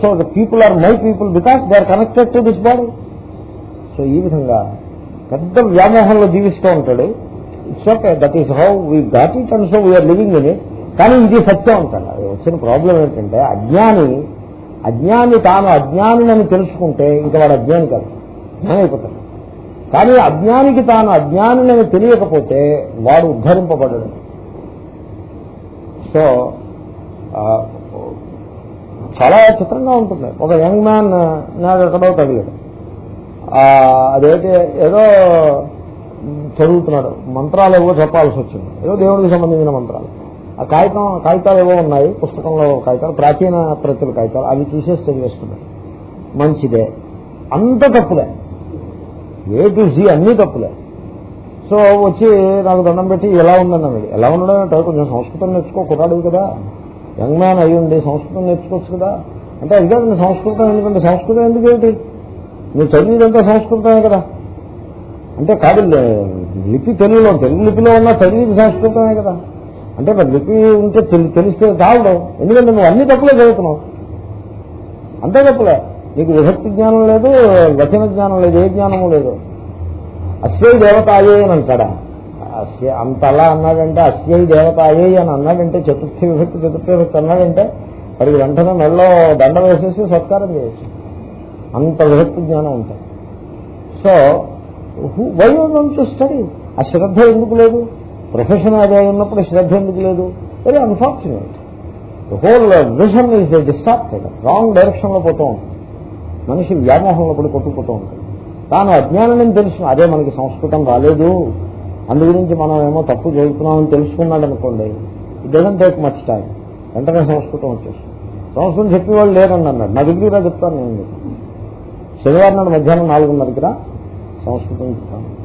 So the people are my people because they are connected to this body. So ఈ విధంగా పెద్ద వ్యామోహంలో జీవిస్తూ ఉంటాడు. It's okay that is how we got it and so we are living in it. కానీ ఇది సత్యం అంటాడు వచ్చిన ప్రాబ్లం ఏంటంటే అజ్ఞాని అజ్ఞాని తాను అజ్ఞానిని తెలుసుకుంటే ఇంకా వాడు అజ్ఞాని కాదు. జ్ఞాని అయిపోతాడు కానీ అజ్ఞానికి తాను అజ్ఞానిని తెలియకపోతే వాడు ఉద్ధరింపబడడు. సో చాలా చిత్రంగా ఉంటుంది. ఒక యంగ్ మ్యాన్ నాకు ఎక్కడో తగిలాడు. అదైతే ఏదో చదువుతున్నాడు. మంత్రాలు ఏవో చెప్పాల్సి వచ్చింది. ఏదో దేవుడికి సంబంధించిన మంత్రాలు. ఆ కాగితం కాగితాలు ఏవో ఉన్నాయి పుస్తకంలో కాగితాలు ప్రాచీన ప్రతుల కాగితాలు అవి తీసేసి చదివేస్తున్నాయి మంచిదే. అంత తప్పులే. ఏ టు జీ అన్ని తప్పులే. సో వచ్చి నాకు దండం పెట్టి ఎలా ఉందన్నది ఎలా ఉండడం అంటే కొంచెం సంస్కృతం నేర్చుకో కుర్రాడు కదా. యంగ్ మ్యాన్ అయి ఉండి సంస్కృతం నేర్చుకోవచ్చు కదా. అంటే అది కాదు సంస్కృతం ఎందుకంటే సంస్కృతం ఎందుకు ఏంటి నువ్వు చదివిదంతా సంస్కృతమే కదా. అంటే కాదు లిపి తెలుగులో తెలుగు లిపిలో ఉన్న చదివిది సంస్కృతమే కదా. అంటే మరి లిపి ఉంటే తెలి- తెలిస్తే చాలదు. ఎందుకంటే నువ్వు అన్ని తప్పులే చదువుతున్నావు అంతే తప్పులే. నీకు విభక్తి జ్ఞానం లేదు వచన జ్ఞానం లేదు ఏ జ్ఞానము లేదు. అస్యై దేవతాయే అని అంటాడా? అస్య అంత అలా అన్నాడంటే అస్యై దేవతాయే అని అన్నాడంటే చతుర్థి విభక్తి చతుర్థి విభక్తి అన్నాడంటే వాడికి వెంటనే మెల్లో దండ వేసేసి సత్కారం చేయొచ్చు. అంత విభక్తి జ్ఞానం ఉంటుంది. సో వై టు స్టడీ ఆ శ్రద్ధ ఎందుకు లేదు? ప్రొఫెషన్ అదే ఉన్నప్పుడు శ్రద్ధ ఎందుకు లేదు? Very unfortunate whole vision is distorted wrong డైరెక్షన్లో పోతూ ఉంటుంది. మనిషి వ్యామోహంలో పడి కొట్టుకుపోతూ ఉంటుంది. తాను అజ్ఞానం తెలుసు అదే మనకి సంస్కృతం రాలేదు. అందు గురించి మనం ఏమో తప్పు చేస్తున్నామని తెలుసుకున్నాడు అనుకోండి it doesn't take much time వెంటనే సంస్కృతం వచ్చేస్తుంది. సంస్కృతం చెప్పేవాళ్ళు లేరని అన్నాడు నా దగ్గర చెప్తాను నేను శనివారం నాడు మధ్యాహ్నం నాలుగున్నరకి రా సంస్కృతం చెప్తాను.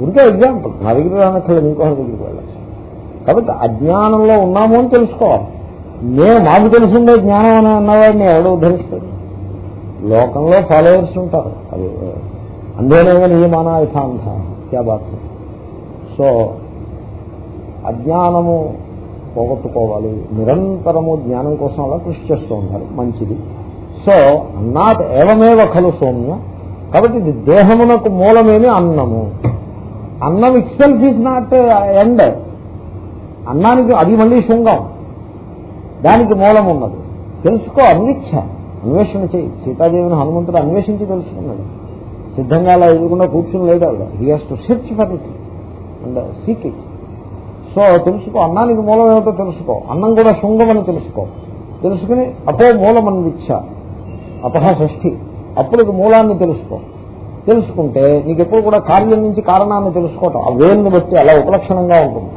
ఉంటే ఎగ్జాంపుల్ నా దగ్గర రానక్కర్లేదు ఇంకొకరి దగ్గరికి వెళ్ళాలి కాబట్టి అజ్ఞానంలో ఉన్నాము అని తెలుసుకోవాలి. నేను మాకు తెలిసిందే జ్ఞానం అని అన్నవాడిని ఎవడో ఉద్ధరిస్తాడు. లోకంలో ఫాలోవర్స్ ఉంటారు. అది అందేనేవ నియమాన యథాంత క్యా బాత్. సో అజ్ఞానము పోగొట్టుకోవాలి. నిరంతరము జ్ఞానం కోసం అలా కృషి చేస్తూ ఉంటారు. మంచిది. సో అన్నాత్ ఏవమేవ ఖలు సౌమ్య? కాబట్టి ఇది దేహమునకు మూలమేమి అన్నము. అన్నం ఇట్సెల్ఫ్ ఈజ్ నాట్ ఎండ్ అన్నానికి అది మళ్ళీ శృంగం. దానికి మూలం ఉన్నది. తెలుసుకో అన్విచ్ఛ. అన్వేషణ చేయి. సీతాదేవిని హనుమంతుడు అన్వేషించి తెలుసుకున్నాడు. సిద్ధంగా అలా ఎదుగుకుండా కూర్చుని లేదు ఆవిడ. He has to search for it and seek it so తెలుసుకో అన్నానికి మూలం ఏమిటో తెలుసుకో. అన్నం కూడా శృంగం అని తెలుసుకో. తెలుసుకుని అపో మూలం అన్విచ్ఛ. అపహ షష్ఠి అప్పుడు మూలాన్ని తెలుసుకో. తెలుసుకుంటే నీకు ఎప్పుడు కూడా కార్యం నుంచి కారణాన్ని తెలుసుకోవటం. ఆ వేలుని బట్టి అలా ఉపలక్షణంగా ఉంటుంది.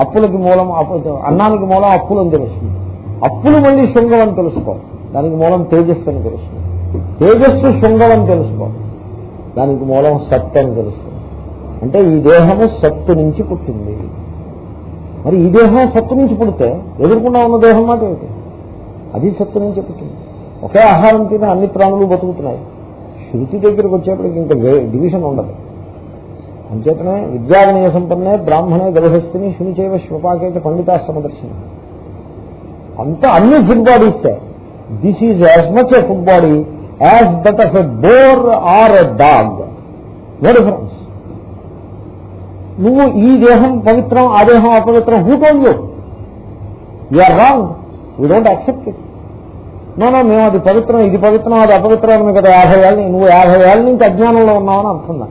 అప్పులకి మూలం అప్పు- అన్నానికి మూలం అప్పులు అని తెలుస్తుంది. అప్పులు మళ్ళీ శృంగం అని తెలుసుకో దానికి మూలం తేజస్సు అని తెలుస్తుంది. తేజస్సు శృంగం అని తెలుసుకో దానికి మూలం సత్ అని తెలుస్తుంది. అంటే ఈ దేహము సత్తు నుంచి పుట్టింది. మరి ఈ దేహం సత్తు నుంచి పుడితే ఎదుర్కొన్నా ఉన్న దేహం మాట ఏమిటి అది సత్తు నుంచి పుట్టింది. ఒకే ఆహారం తిన అన్ని ప్రాణులు బతుకుతున్నాయి. శృతి దగ్గరికి వచ్చేప్పటికి ఇంకా డివిజన్ ఉండదు. అంచేతనే విద్యావినయ సంపన్నే బ్రాహ్మణే గర్భస్థిని శునిచేవ శ్వపాకేత పండితాశ్రమ దర్శనం అంతా అన్ని food బాడీసే this is as much a food body as that of a boar or a dog no difference నువ్వు ఈ దేహం పవిత్రం ఆ దేహం అపవిత్రం who told you are wrong we don't accept it no మేము అది పవిత్రం ఇది పవిత్రం అది అపవిత్రం అని కదా యాభై ఏళ్ళ నువ్వు యాభై ఏళ్ళ నుంచి అజ్ఞానంలో ఉన్నావని అంటున్నా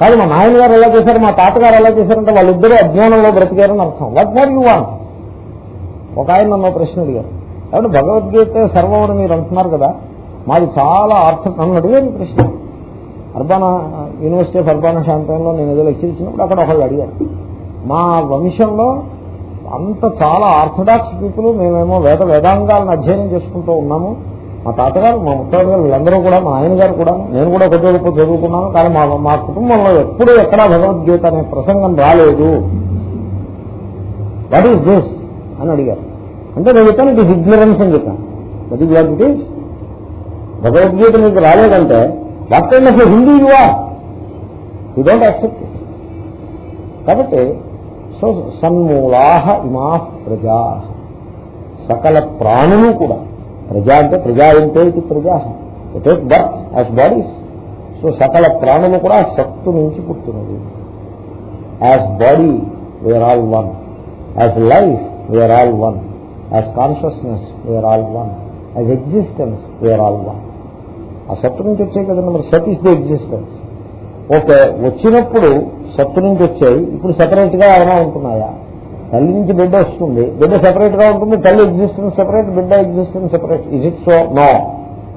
కాదు మా నాయన గారు ఎలా చేశారు మా తాతగారు ఎలా చేశారంటే వాళ్ళిద్దరూ అజ్ఞానంలో బ్రతికారని అర్థం. వాట్ మోర్ యూ వాంట్ ఒక ఆయన నన్ను ప్రశ్న అడిగారు. కాబట్టి భగవద్గీత సర్వం అని మీరు అంటున్నారు కదా మాది చాలా అర్థం నన్ను అడిగారు ప్రశ్న. అర్బానా యూనివర్సిటీ ఆఫ్ అర్బానా శాంతంలో నేను ఏదో లెక్చర్ ఇచ్చినప్పుడు అక్కడ ఒకళ్ళు అడిగారు. మా వంశంలో అంత చాలా ఆర్థడాక్స్ పీపుల్ మేమేమో వేద వేదాంగాలను అధ్యయనం చేసుకుంటూ ఉన్నాము. మా తాతగారు మా ముత్తాడు వీళ్ళందరూ కూడా మా ఆయన గారు కూడా నేను కూడా కొద్ది గొప్ప చదువుకున్నాను కానీ మా మా కుటుంబంలో ఎప్పుడూ ఎక్కడా భగవద్గీత అనే ప్రసంగం రాలేదు. వాట్ ఈస్ దిస్ అని అడిగారు. అంటే నేను చెప్పాను ఇట్ ఈస్ ఇగ్నరెన్స్ అని చెప్పాను. That is what it is Bhagavad Gita మీకు రాలేదంటే what kind of Hindi you are you don't accept కాబట్టి సో సన్మూలాహ ఇమా ప్రజా. సకల ప్రాణులు కూడా. ప్రజా అంటే ప్రజా ఏంటో ఇది ప్రజా. Take birth as bodies so సకల ప్రాణులు కూడా సత్తు నుంచి పుట్టినది as body we're all one as life we're all one as consciousness we're all one as existence we're all one ఆ సత్తు నుంచి వచ్చే కదండి మరి? సత్ ఇస్ ది ఎగ్జిస్టెన్స్ ఓకే వచ్చినప్పుడు సత్తు నుంచి వచ్చాయి. ఇప్పుడు సెపరేట్గా ఏమైనా ఉంటున్నాయా? తల్లి నుంచి బిడ్డ వస్తుంది. బిడ్డ సెపరేట్గా ఉంటుంది. తల్లి ఎగ్జిస్టెన్స్ సెపరేట్ బిడ్డ existence separate is it so no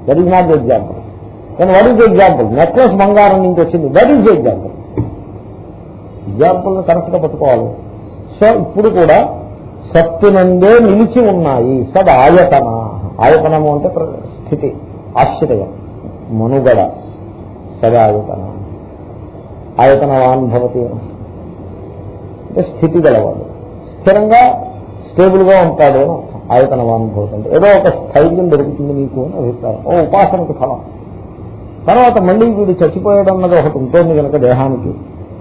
that is not the example కానీ what is the example necklace బంగారం నుంచి వచ్చింది. That is the example example కరెక్ట్గా పట్టుకోవాలి. సో ఇప్పుడు కూడా సత్తునందే నిలిచి ఉన్నాయి. సద్ ఆయతన. ఆయతనము అంటే స్థితి ఆశ్చర్యం మనుగడ. సదాయతన ఆయతనవాన్ భవతి. అంటే స్థితి గలవాడు. స్థిరంగా స్టేబుల్గా ఉంటాడు అని అర్థం. ఆయతనవాన్ భవతి అంటే ఏదో ఒక స్థైర్యం దొరుకుతుంది మీకు అని అభిప్రాయం. ఓ ఉపాసనకు ఫలం. తర్వాత మళ్ళీ వీడు చచ్చిపోయాడు అన్నది ఒకటి ఉంటుంది కనుక దేహానికి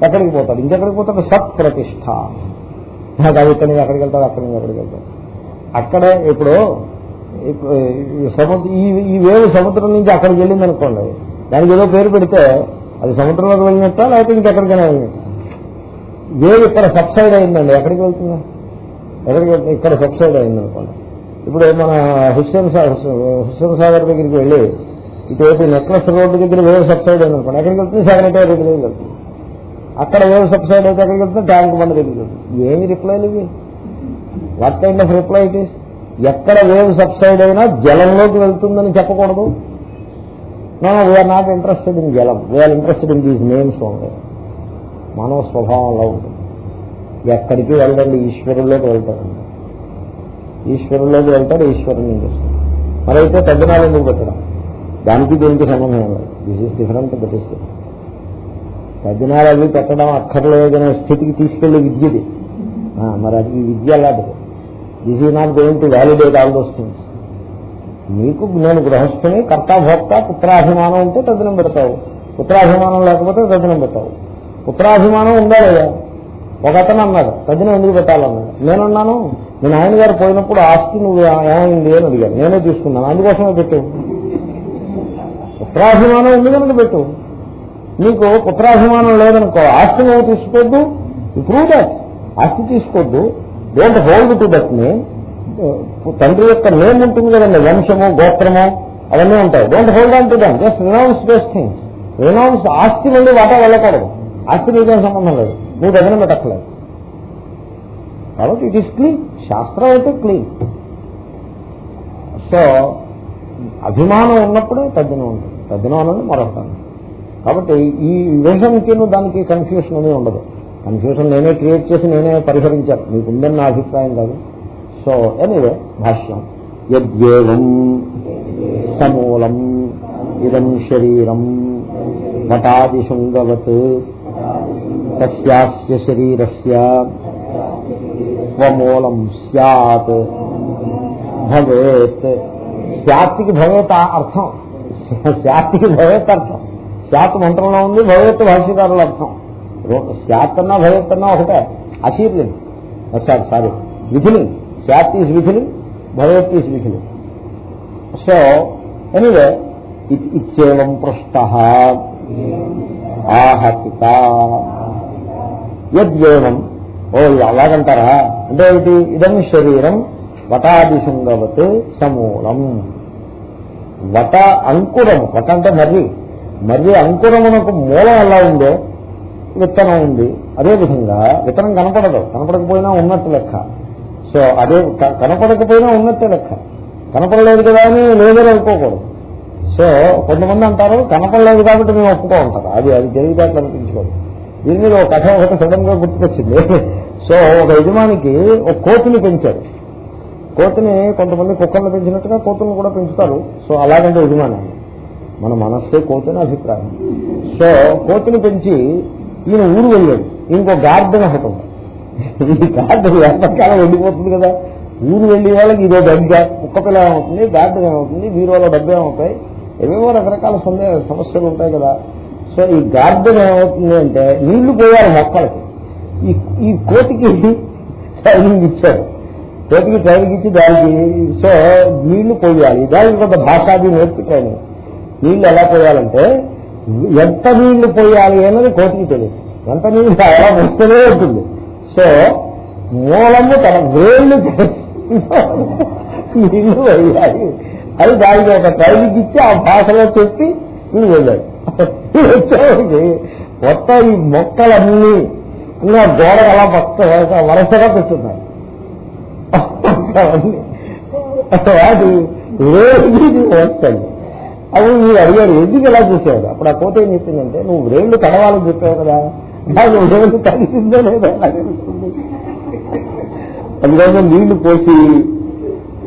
ఎక్కడికి పోతాడు. ఇంకెక్కడికి పోతాడు? సత్ ప్రతిష్ట నాకు అది ఇక్కడి నుంచి అక్కడికి వెళ్తాడు అక్కడి నుంచి అక్కడికి వెళ్తాడు అక్కడే ఇప్పుడు ఈ సముద్ర ఈ ఈ వేరు సముద్రం నుంచి అక్కడికి వెళ్ళింది అనుకోండి దానికి ఏదో పేరు పెడితే అది సముద్రంలోకి వెళ్ళినట్ట? లేకపోతే ఇంకెక్కడికైనా వెళ్ళినట్ట వేవ్ ఇక్కడ సబ్సైడ్ అయిందండి. ఎక్కడికి వెళ్తుంది ఎక్కడికి వెళ్తుంది ఇక్కడ సబ్సైడ్ అయిందనుకోండి ఇప్పుడు మన హుస్సేన్ సాగర్ హుస్సేన్ సాగర్ దగ్గరికి వెళ్ళి ఇటు నెక్లెస్ రోడ్డు దగ్గర వేవ్ సబ్సైడ్ అయిందనుకోండి ఎక్కడికి వెళ్తుంది? సెక్రటరీ దగ్గరికి వెళ్తుంది. అక్కడ వేవ్ సబ్సైడ్ అయితే ఎక్కడికి వెళ్తుంది? ట్యాంక్ బండ్ దగ్గరికి వెళ్తుంది. ఏమి రిప్లైలు ఇవి? What kind of reply it is ఎక్కడ వేవ్ సబ్సైడ్ అయినా జలంలోకి వెళ్తుందని చెప్పకూడదు. No we are not interested in జలం we are interested in these names only మానవ స్వభావంలో ఉంటుంది ఎక్కడికి వెళ్ళండి ఈశ్వరుల్లోకి వెళ్తాడండి ఈశ్వరుల్లోకి వెళ్తాడు ఈశ్వరుని నుంచి వస్తాడు మరైతే తగ్గినాలు ఎందుకు పెట్టడం? దానికి దీనికి సంబంధం లేదు. This is different that is తగ్గినాలు అవి పెట్టడం అక్కర్లేదనే స్థితికి తీసుకెళ్ళే విద్యది మరి అది విద్య అలాంటిది this is not going to validate all those things నీకు నేను గృహస్థుని కర్తాభోక్త పుత్రాభిమానం ఉంటే తద్దినం పెడతావు. పుత్రాభిమానం లేకపోతే తద్దినం పెట్టావు పుత్రాభిమానం ఉందా లేదా ఒక అతను అన్నాడు తద్దినం ఎందుకు పెట్టాలన్నాడు? నేనున్నాను నేను ఆయన గారు పోయినప్పుడు ఆస్తి నువ్వు ఏమైంది అని అడిగాను నేనే తీసుకున్నాను అందుకోసమే పెట్టు. పుత్రాభిమానం ఎందుకంటే పెట్టు. నీకు పుత్రాభిమానం లేదనుకో ఆస్తి నువ్వు తీసుకోవద్దు ప్రూవ్ ఆస్తి తీసుకోవద్దు don't hold to that name తండ్రి యొక్క నేమ్ ఉంటుంది కదండి. వంశము గోత్రము అవన్నీ ఉంటాయి. Don't hold on to that just renounce best things renounce ఆస్తి నుండి వాటా వెళ్ళకూడదు. ఆస్తి నీకేం సంబంధం లేదు. నువ్వు దగ్గర పెట్టక్కలేదు కాబట్టి ఇట్ ఈస్ క్లీన్ శాస్త్రం అయితే క్లీన్ సో అభిమానం ఉన్నప్పుడే తద్దినం ఉంటుంది. తద్దినం అనేది మరొకటి కాబట్టి ఈ విషయంకి దానికి కన్ఫ్యూషన్ అనేది ఉండదు. కన్ఫ్యూషన్ నేనే క్రియేట్ చేసి నేనే పరిహరించాను. మీకుందని నా అభిప్రాయం కాదు. సో ఎనీవే భాష్యం యద్యేవం సమూలం ఇదం శరీరం ఘటాదిశృంగవత్ తస్యాస్య శరీరస్య స్వమూలం స్యాత్ భవేత్ శాత్తికి భవేత్ అర్థం శాత్తికి భవేత్ అర్థం శాత్ మంత్రంలో ఉంది భవేత్ భాష్యకారుల అర్థం శాత్ అన్నా భవేత్ అన్నా ఒకటే అశీర్లింగ్ సారీ సారీ విధిలింగ్ క్యాట్ ఈజ్ విథిలింగ్ భగవత్ ఈజ్ విథిలింగ్ సో ఎనీవే ఇచ్చేవం పృష్ట ఆహతిత యద్వేవం ఓ అలాగంటారా? అంటే ఏమిటి ఇదం శరీరం వటాదిశంగవత్ సమూలం. వట అంకురము వట అంటే మర్రి. మర్రి అంకురమునకు మూలం ఎలా ఉందో? విత్తనం ఉంది. అదేవిధంగా విత్తనం కనపడదు. కనపడకపోయినా ఉన్నట్టు లెక్క. సో అదే క- కనపడకపోయినా ఉన్నట్టే లెక్క. కనపడలేదు కదా అని లేదని అనుకోకూడదు. సో కొంతమంది అంటారు కనపడలేదు కాబట్టి మేము ఒప్పుకో ఉంటారు అది అది తెలివితేటలు అనిపించుకోదు. దీని మీద ఒక కథ ఒకటి సడన్గా గుర్తుకొచ్చింది. సో ఒక యజమానికి ఒక కోతిని పెంచారు. కోతిని కొంతమంది కుక్కర్లు పెంచినట్టుగా కోతులను కూడా పెంచుతారు. సో అలాగంటే యజమాని మన మనస్సే కోతిని అభిప్రాయం. సో కోతిని పెంచి ఈయన ఊరు వెళ్ళాడు. ఇంకో గార్డెన్ ఒకటి ఉంది. ఈ గార్డెన్ ఎంతకాలం వెళ్ళిపోతుంది కదా. ఊరు వెళ్ళే వాళ్ళకి ఇదో డబ్బు కుక్క పిల్ల ఏమవుతుంది గార్డెన్ ఏమవుతుంది బీరోలో డబ్బు ఏమవుతాయి ఏవేవో రకరకాల సందేహ సమస్యలు ఉంటాయి కదా. సో ఈ గార్డెన్ ఏమవుతుంది అంటే నీళ్ళు పోయాలి మొక్కలకి. ఈ ఈ కోతికి ట్రైనింగ్ ఇచ్చారు. కోతికి ట్రైనింగ్ ఇచ్చి దానికి సో నీళ్ళు పోయాలి. దానికి కొంత భాషాది నేర్పి ట్రైనింగ్. నీళ్ళు ఎలా పోయాలంటే ఎంత నీళ్ళు పోయాలి అన్నది కోతికి తెలియదు. ఎంత నీళ్ళు ఎలా వస్తూనే ఉంటుంది. సో మూలము తన వేళ్ళు నీళ్ళు వేయాలి. అది దానికి ఒక టైంకి ఇచ్చి ఆ భాషలో చెప్పి వీడు వెళ్ళాడు వచ్చేవాడికి మొత్తం ఈ మొక్కలన్నీ ఇంకా గోడకు అలా పక్క వరుస- వరుసగా పెట్టున్నాయి అది వాటి ఏది వస్తాయి. అవి మీరు అడిగారు ఎందుకు ఇలా చూసేవాడు అప్పుడు ఆ కోట ఏం చెప్పిందంటే నువ్వు వేళ్ళు కడవాలని చెప్పావు కదా. నాకు వేళ్ళు తగ్గిందో లేదో? అందుకని నీళ్ళు పోసి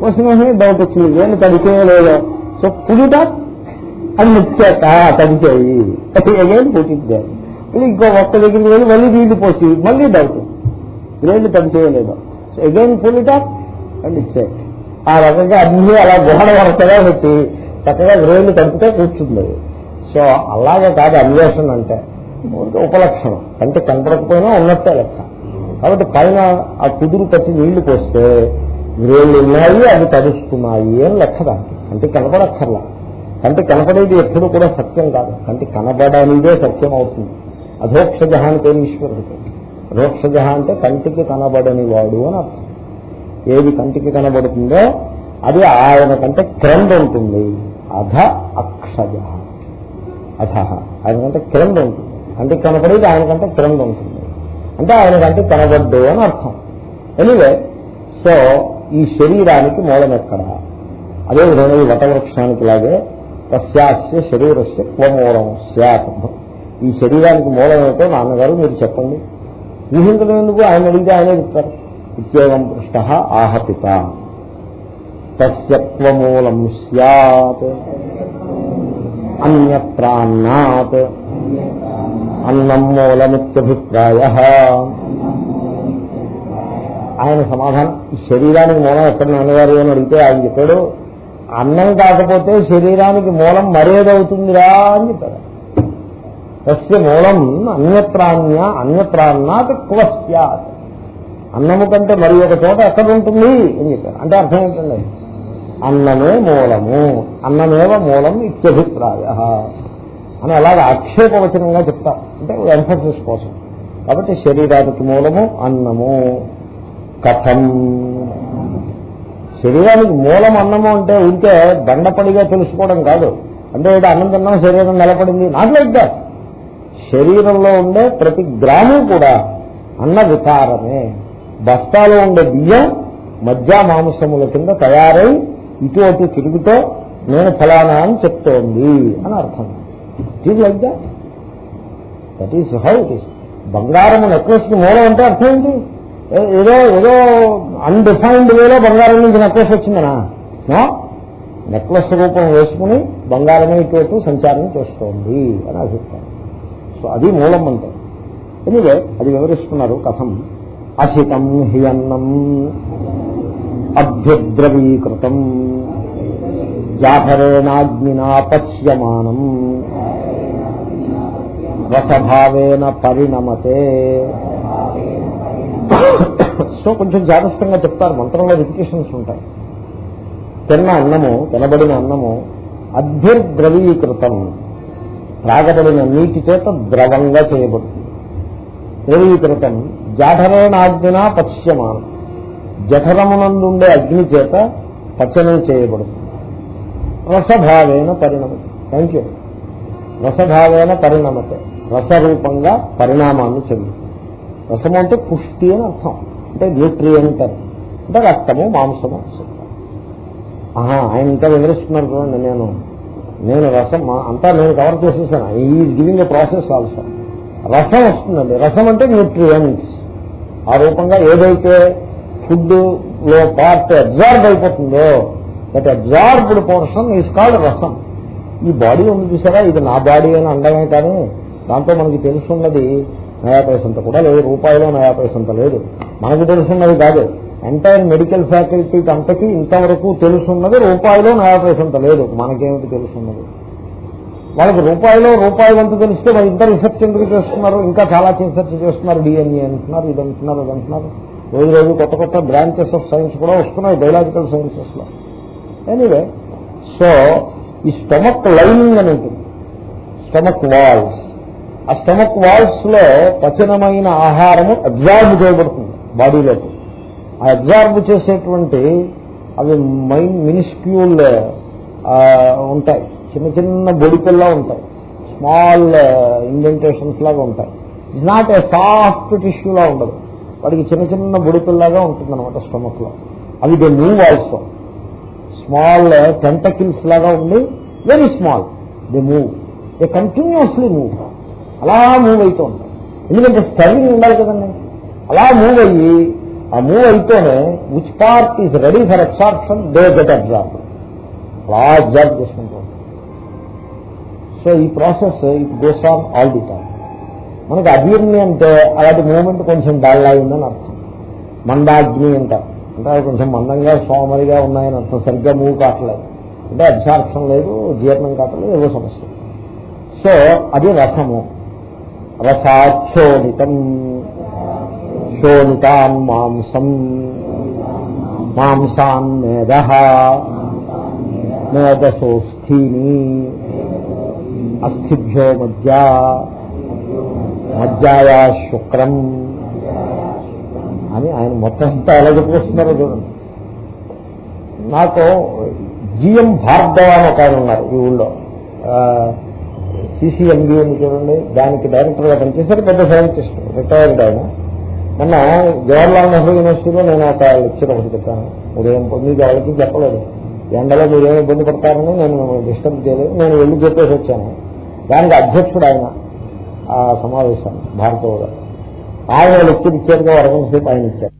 పోసిన వెంటనే డౌట్ వచ్చింది. నేను తడితే లేదో? సో పుడిట అని వచ్చాక తగ్గిపోయి అగైన్ పుట్టించారు మళ్ళీ ఇంకో ఒక్క దగ్గరికి వెళ్ళి మళ్ళీ నీళ్ళు పోసి మళ్ళీ డౌట్ వేళ్ళు తగ్గిపోయలేదో సో అగైన్ పులిట అని ఇచ్చాయి ఆ రకంగా అన్ని అలా గుహడ వరసగా పెట్టి చక్కగా వేళ్ళు తగ్గితే కూర్చుంది. సో అలాగే కాదు అన్వేషణ అంటే. ఊరికే ఉపలక్షణం. అంటే కనపడకపోయినా ఉన్నట్టే లెక్క కాబట్టి పైన ఆ కుదురు కట్టి నీళ్ళు పోస్తే వేళ్ళు ఉన్నాయి అవి తడుస్తున్నాయి అని లెక్క దానికి. అంటే కనపడక్కర్లా. కంటి కనపడేది ఎప్పుడు కూడా సత్యం కాదు. కంటి కనబడనిదే సత్యం అవుతుంది. అధోక్షజహ అని పేరు ఈశ్వరుడికి అంటే కంటికి కనబడని వాడు అని అర్థం. ఏది కంటికి కనబడుతుందో అది ఆయన కంటే క్రింద ఉంటుంది. అధ అక్షజ అధ. ఆయన కంటే క్రింద ఉంటుంది. కంటికి కనపడేది ఆయనకంటే క్రింద ఉంటుంది. అంటే ఆయన కంటే కనబడ్డు అని అర్థం. ఎనివే సో ఈ శరీరానికి మూలం ఎక్కడ? అదేవిధంగా ఈ వటవృక్షానికి లాగే తస్యాస్య శరీరస్య క్వమూలం స్యాత్ ఈ శరీరానికి మూలం ఏంటో నాన్నగారు మీరు చెప్పండి. ఊహించడం ఎందుకు? ఆయన అడిగితే ఆయనే చెప్తారు. ఉద్యోగం పృష్ట ఆహపిత. తస్యత్వమూలం సత్ అన్యత్రాన్నాత్ అన్నం మూలమిత్యభిప్రాయ. ఆయన సమాధానం శరీరానికి మూలం ఎక్కడ నాన్నగారు అని అడిగితే ఆయన చెప్పాడు అన్నం కాకపోతే శరీరానికి మూలం మరేదవుతుందిరా అని చెప్పాడు. తస్య మూలం అన్యత్రాన్య అన్యత్రాన్నాత్ క్వస్యాత్ అన్నము కంటే మరి ఒక చోట ఎక్కడ ఉంటుంది అని చెప్పారు అంటే అర్థం ఏంటండి? అన్నమే మూలము అన్నమేవ మూలం ఇత్యభిప్రాయ. అని అలాగే ఆక్షేపవచనంగా చెప్తారు. అంటే ఎంఫసిస్ కోసం. కాబట్టి శరీరానికి మూలము అన్నము. కథం. శరీరానికి మూలం అన్నము అంటే ఉంటే దండపడిగా తెలుసుకోవడం కాదు. అంటే ఏదో అన్నం తిన్నాం శరీరం నిలబడింది. నాట్ లైక్ దాట్ శరీరంలో ఉండే ప్రతి గ్రాము కూడా అన్న వికారమే. బస్తాలో ఉండే బియ్యం మధ్య మాంసముల కింద తయారై ఇటు అటు తిరుగుతో నేను ఫలానా అని చెప్తోంది అని అర్థం. It is like that that is how it is బంగారం నెక్లెస్కి మూలం అంటే అర్థం ఏంటి? ఏదో ఏదో అన్డిఫైన్డ్ వేలో బంగారం నుంచి నెక్లెస్ వచ్చిందనా? నెక్లెస్ రూపం వేసుకుని బంగారమే ఇటువంటి సంచారం చేస్తోంది అని అభిప్రాయం. సో అది మూలం అంటే ఎనివే అది వివరిస్తున్నారు కథం. అసితం హి అన్నం అభ్యుద్రవీకృతం. జాఠరేణాగ్నినా పశ్యమానం రసభావేన పరిణమతే. సో కొంచెం జాగ్రత్తగా చెప్తారు. మంత్రంలో రిపిటేషన్స్ ఉంటాయి. తిన్న అన్నము తినబడిన అన్నము అభ్యర్ద్రవీకృతం త్రాగబడిన నీటి చేత ద్రవంగా చేయబడుతుంది. ద్రవీకృతం జాఠరేణాగ్నినా పశ్యమానం జఠరమునందుండే అగ్ని చేత పచ్చనం చేయబడుతుంది. రసభావేన పరిణమతి. Thank you రసభావేన పరిణమతే. రసరూపంగా పరిణామాన్ని చెంది రసము అంటే పుష్టి అని అర్థం. అంటే న్యూట్రియంట్ అని. అంటే రక్తము మాంసము ఆహా ఆయన ఇంకా వివరిస్తున్నారు చూడండి నేను. నేను రసం అంతా నేను కవర్ చేసేసాను. Is giving a process also రసం వస్తుందండి. రసం అంటే న్యూట్రియంట్స్ ఆ రూపంగా ఏదైతే ఫుడ్లో పార్ట్ అబ్జార్బ్ అయిపోతుందో that absorbed portion is called రసం. ఈ బాడీ ఉంది చూసారా? ఇది నా బాడీ అని అండమే కానీ దాంతో మనకి తెలుసున్నది నయా పైసంత కూడా లేదు. రూపాయలో నయా పైసంత లేదు. మనకు తెలుసున్నది కాదు. ఎంటైర్ మెడికల్ ఫ్యాకల్టీకి అంతకి ఇంతవరకు తెలుసున్నది రూపాయలో నయా పైసంత లేదు. మనకేమిటి తెలుసున్నది? వాళ్ళకి రూపాయలో రూపాయి వంతు తెలిస్తే మరి ఇంత రీసెర్చ్ ఎందుకు చేస్తున్నారు? ఇంకా చాలా రీసెర్చ్ చేస్తున్నారు. డిఎన్ఏ అంటున్నారు ఇది అంటున్నారు ఇది అంటున్నారు. రోజు రోజు కొత్త కొత్త బ్రాంచెస్ ఆఫ్ సైన్స్ కూడా వస్తున్నాయి బయలాజికల్ సైన్సెస్లో. ఎనీవే సో ఈ స్టమక్ లైనింగ్ అని ఉంటుంది. స్టమక్ వాల్స్ ఆ స్టమక్ వాల్స్లో పచనమైన ఆహారము అబ్జార్బ్ చేయబడుతుంది బాడీలోకి ఆ అబ్జార్బ్ చేసేటువంటి అవి మైండ్ మినిస్క్యూల్ ఉంటాయి. చిన్న చిన్న బొడికల్లా ఉంటాయి. స్మాల్ ఇండెంటేషన్స్ లాగా ఉంటాయి. ఇట్స్ నాట్ ఏ సాఫ్ట్ టిష్యూలా ఉండదు. వాడికి చిన్న చిన్న బొడికల్లాగా ఉంటుంది అనమాట స్టమక్లో. అవి they move also small tentacles లాగా ఉండి very small they move they continuously move అలా మూవ్ అవుతూ ఉంటాయి ఎందుకంటే స్టర్లింగ్ ఉండాలి కదండి. అలా మూవ్ అయ్యి ఆ మూవ్ అయితేనే which part is ready for absorption they get absorb అలా అబ్జార్బ్ చేసుకుంటూ సో ఈ process it goes on all the time మనకి అభిర్ణి అంటే అలాంటి మూమెంట్ కొంచెం డల్ అయిందని అర్థం. మందాగ్ని అంటారు అంటే అవి కొంచెం మందంగా సోమరిగా ఉన్నాయని అర్థం. సరిగ్గా మూవ్ కావట్లేదు. అంటే అబ్సార్ప్షన్ లేదు జీర్ణం కావట్లేదు ఏదో సమస్య. సో అది రసము. రసాక్షోణితం. శోణితాన్ మాంసం. మాంసాన్ మేధ. మేధసోస్థీని అస్థిభ్యో మధ్య. మధ్యాయా శుక్రం. అని ఆయన మొత్తం అంతా ఎలా చెప్పుకొస్తున్నారో చూడండి. నాకు జిఎం భార్గవ అని ఒక ఆయన ఉన్నారు ఈ ఊళ్ళో. సిసిఎంబి అని చూడండి దానికి డైరెక్టర్గా పనిచేశారు పెద్ద సైంటిస్ట్ రిటైర్డ్ ఆయన. మొన్న జవహర్లాల్ నెహ్రూ యూనివర్సిటీలో నేను ఒక లెక్చర్ ఒకటి చెప్పాను ఉదయం మీకు ఎవరికి చెప్పలేదు. ఎండలో మీరు ఏమి ఇబ్బంది పడతారని నేను డిస్టర్బ్ చేయలేదు. నేను వెళ్ళి చెప్పేసి వచ్చాను. దానికి అధ్యక్షుడు ఆయన ఆ సమావేశాన్ని భారతీయ ఆయన లెక్చర్ ఇచ్చారుగా అరగంట ఆయన ఇచ్చారు.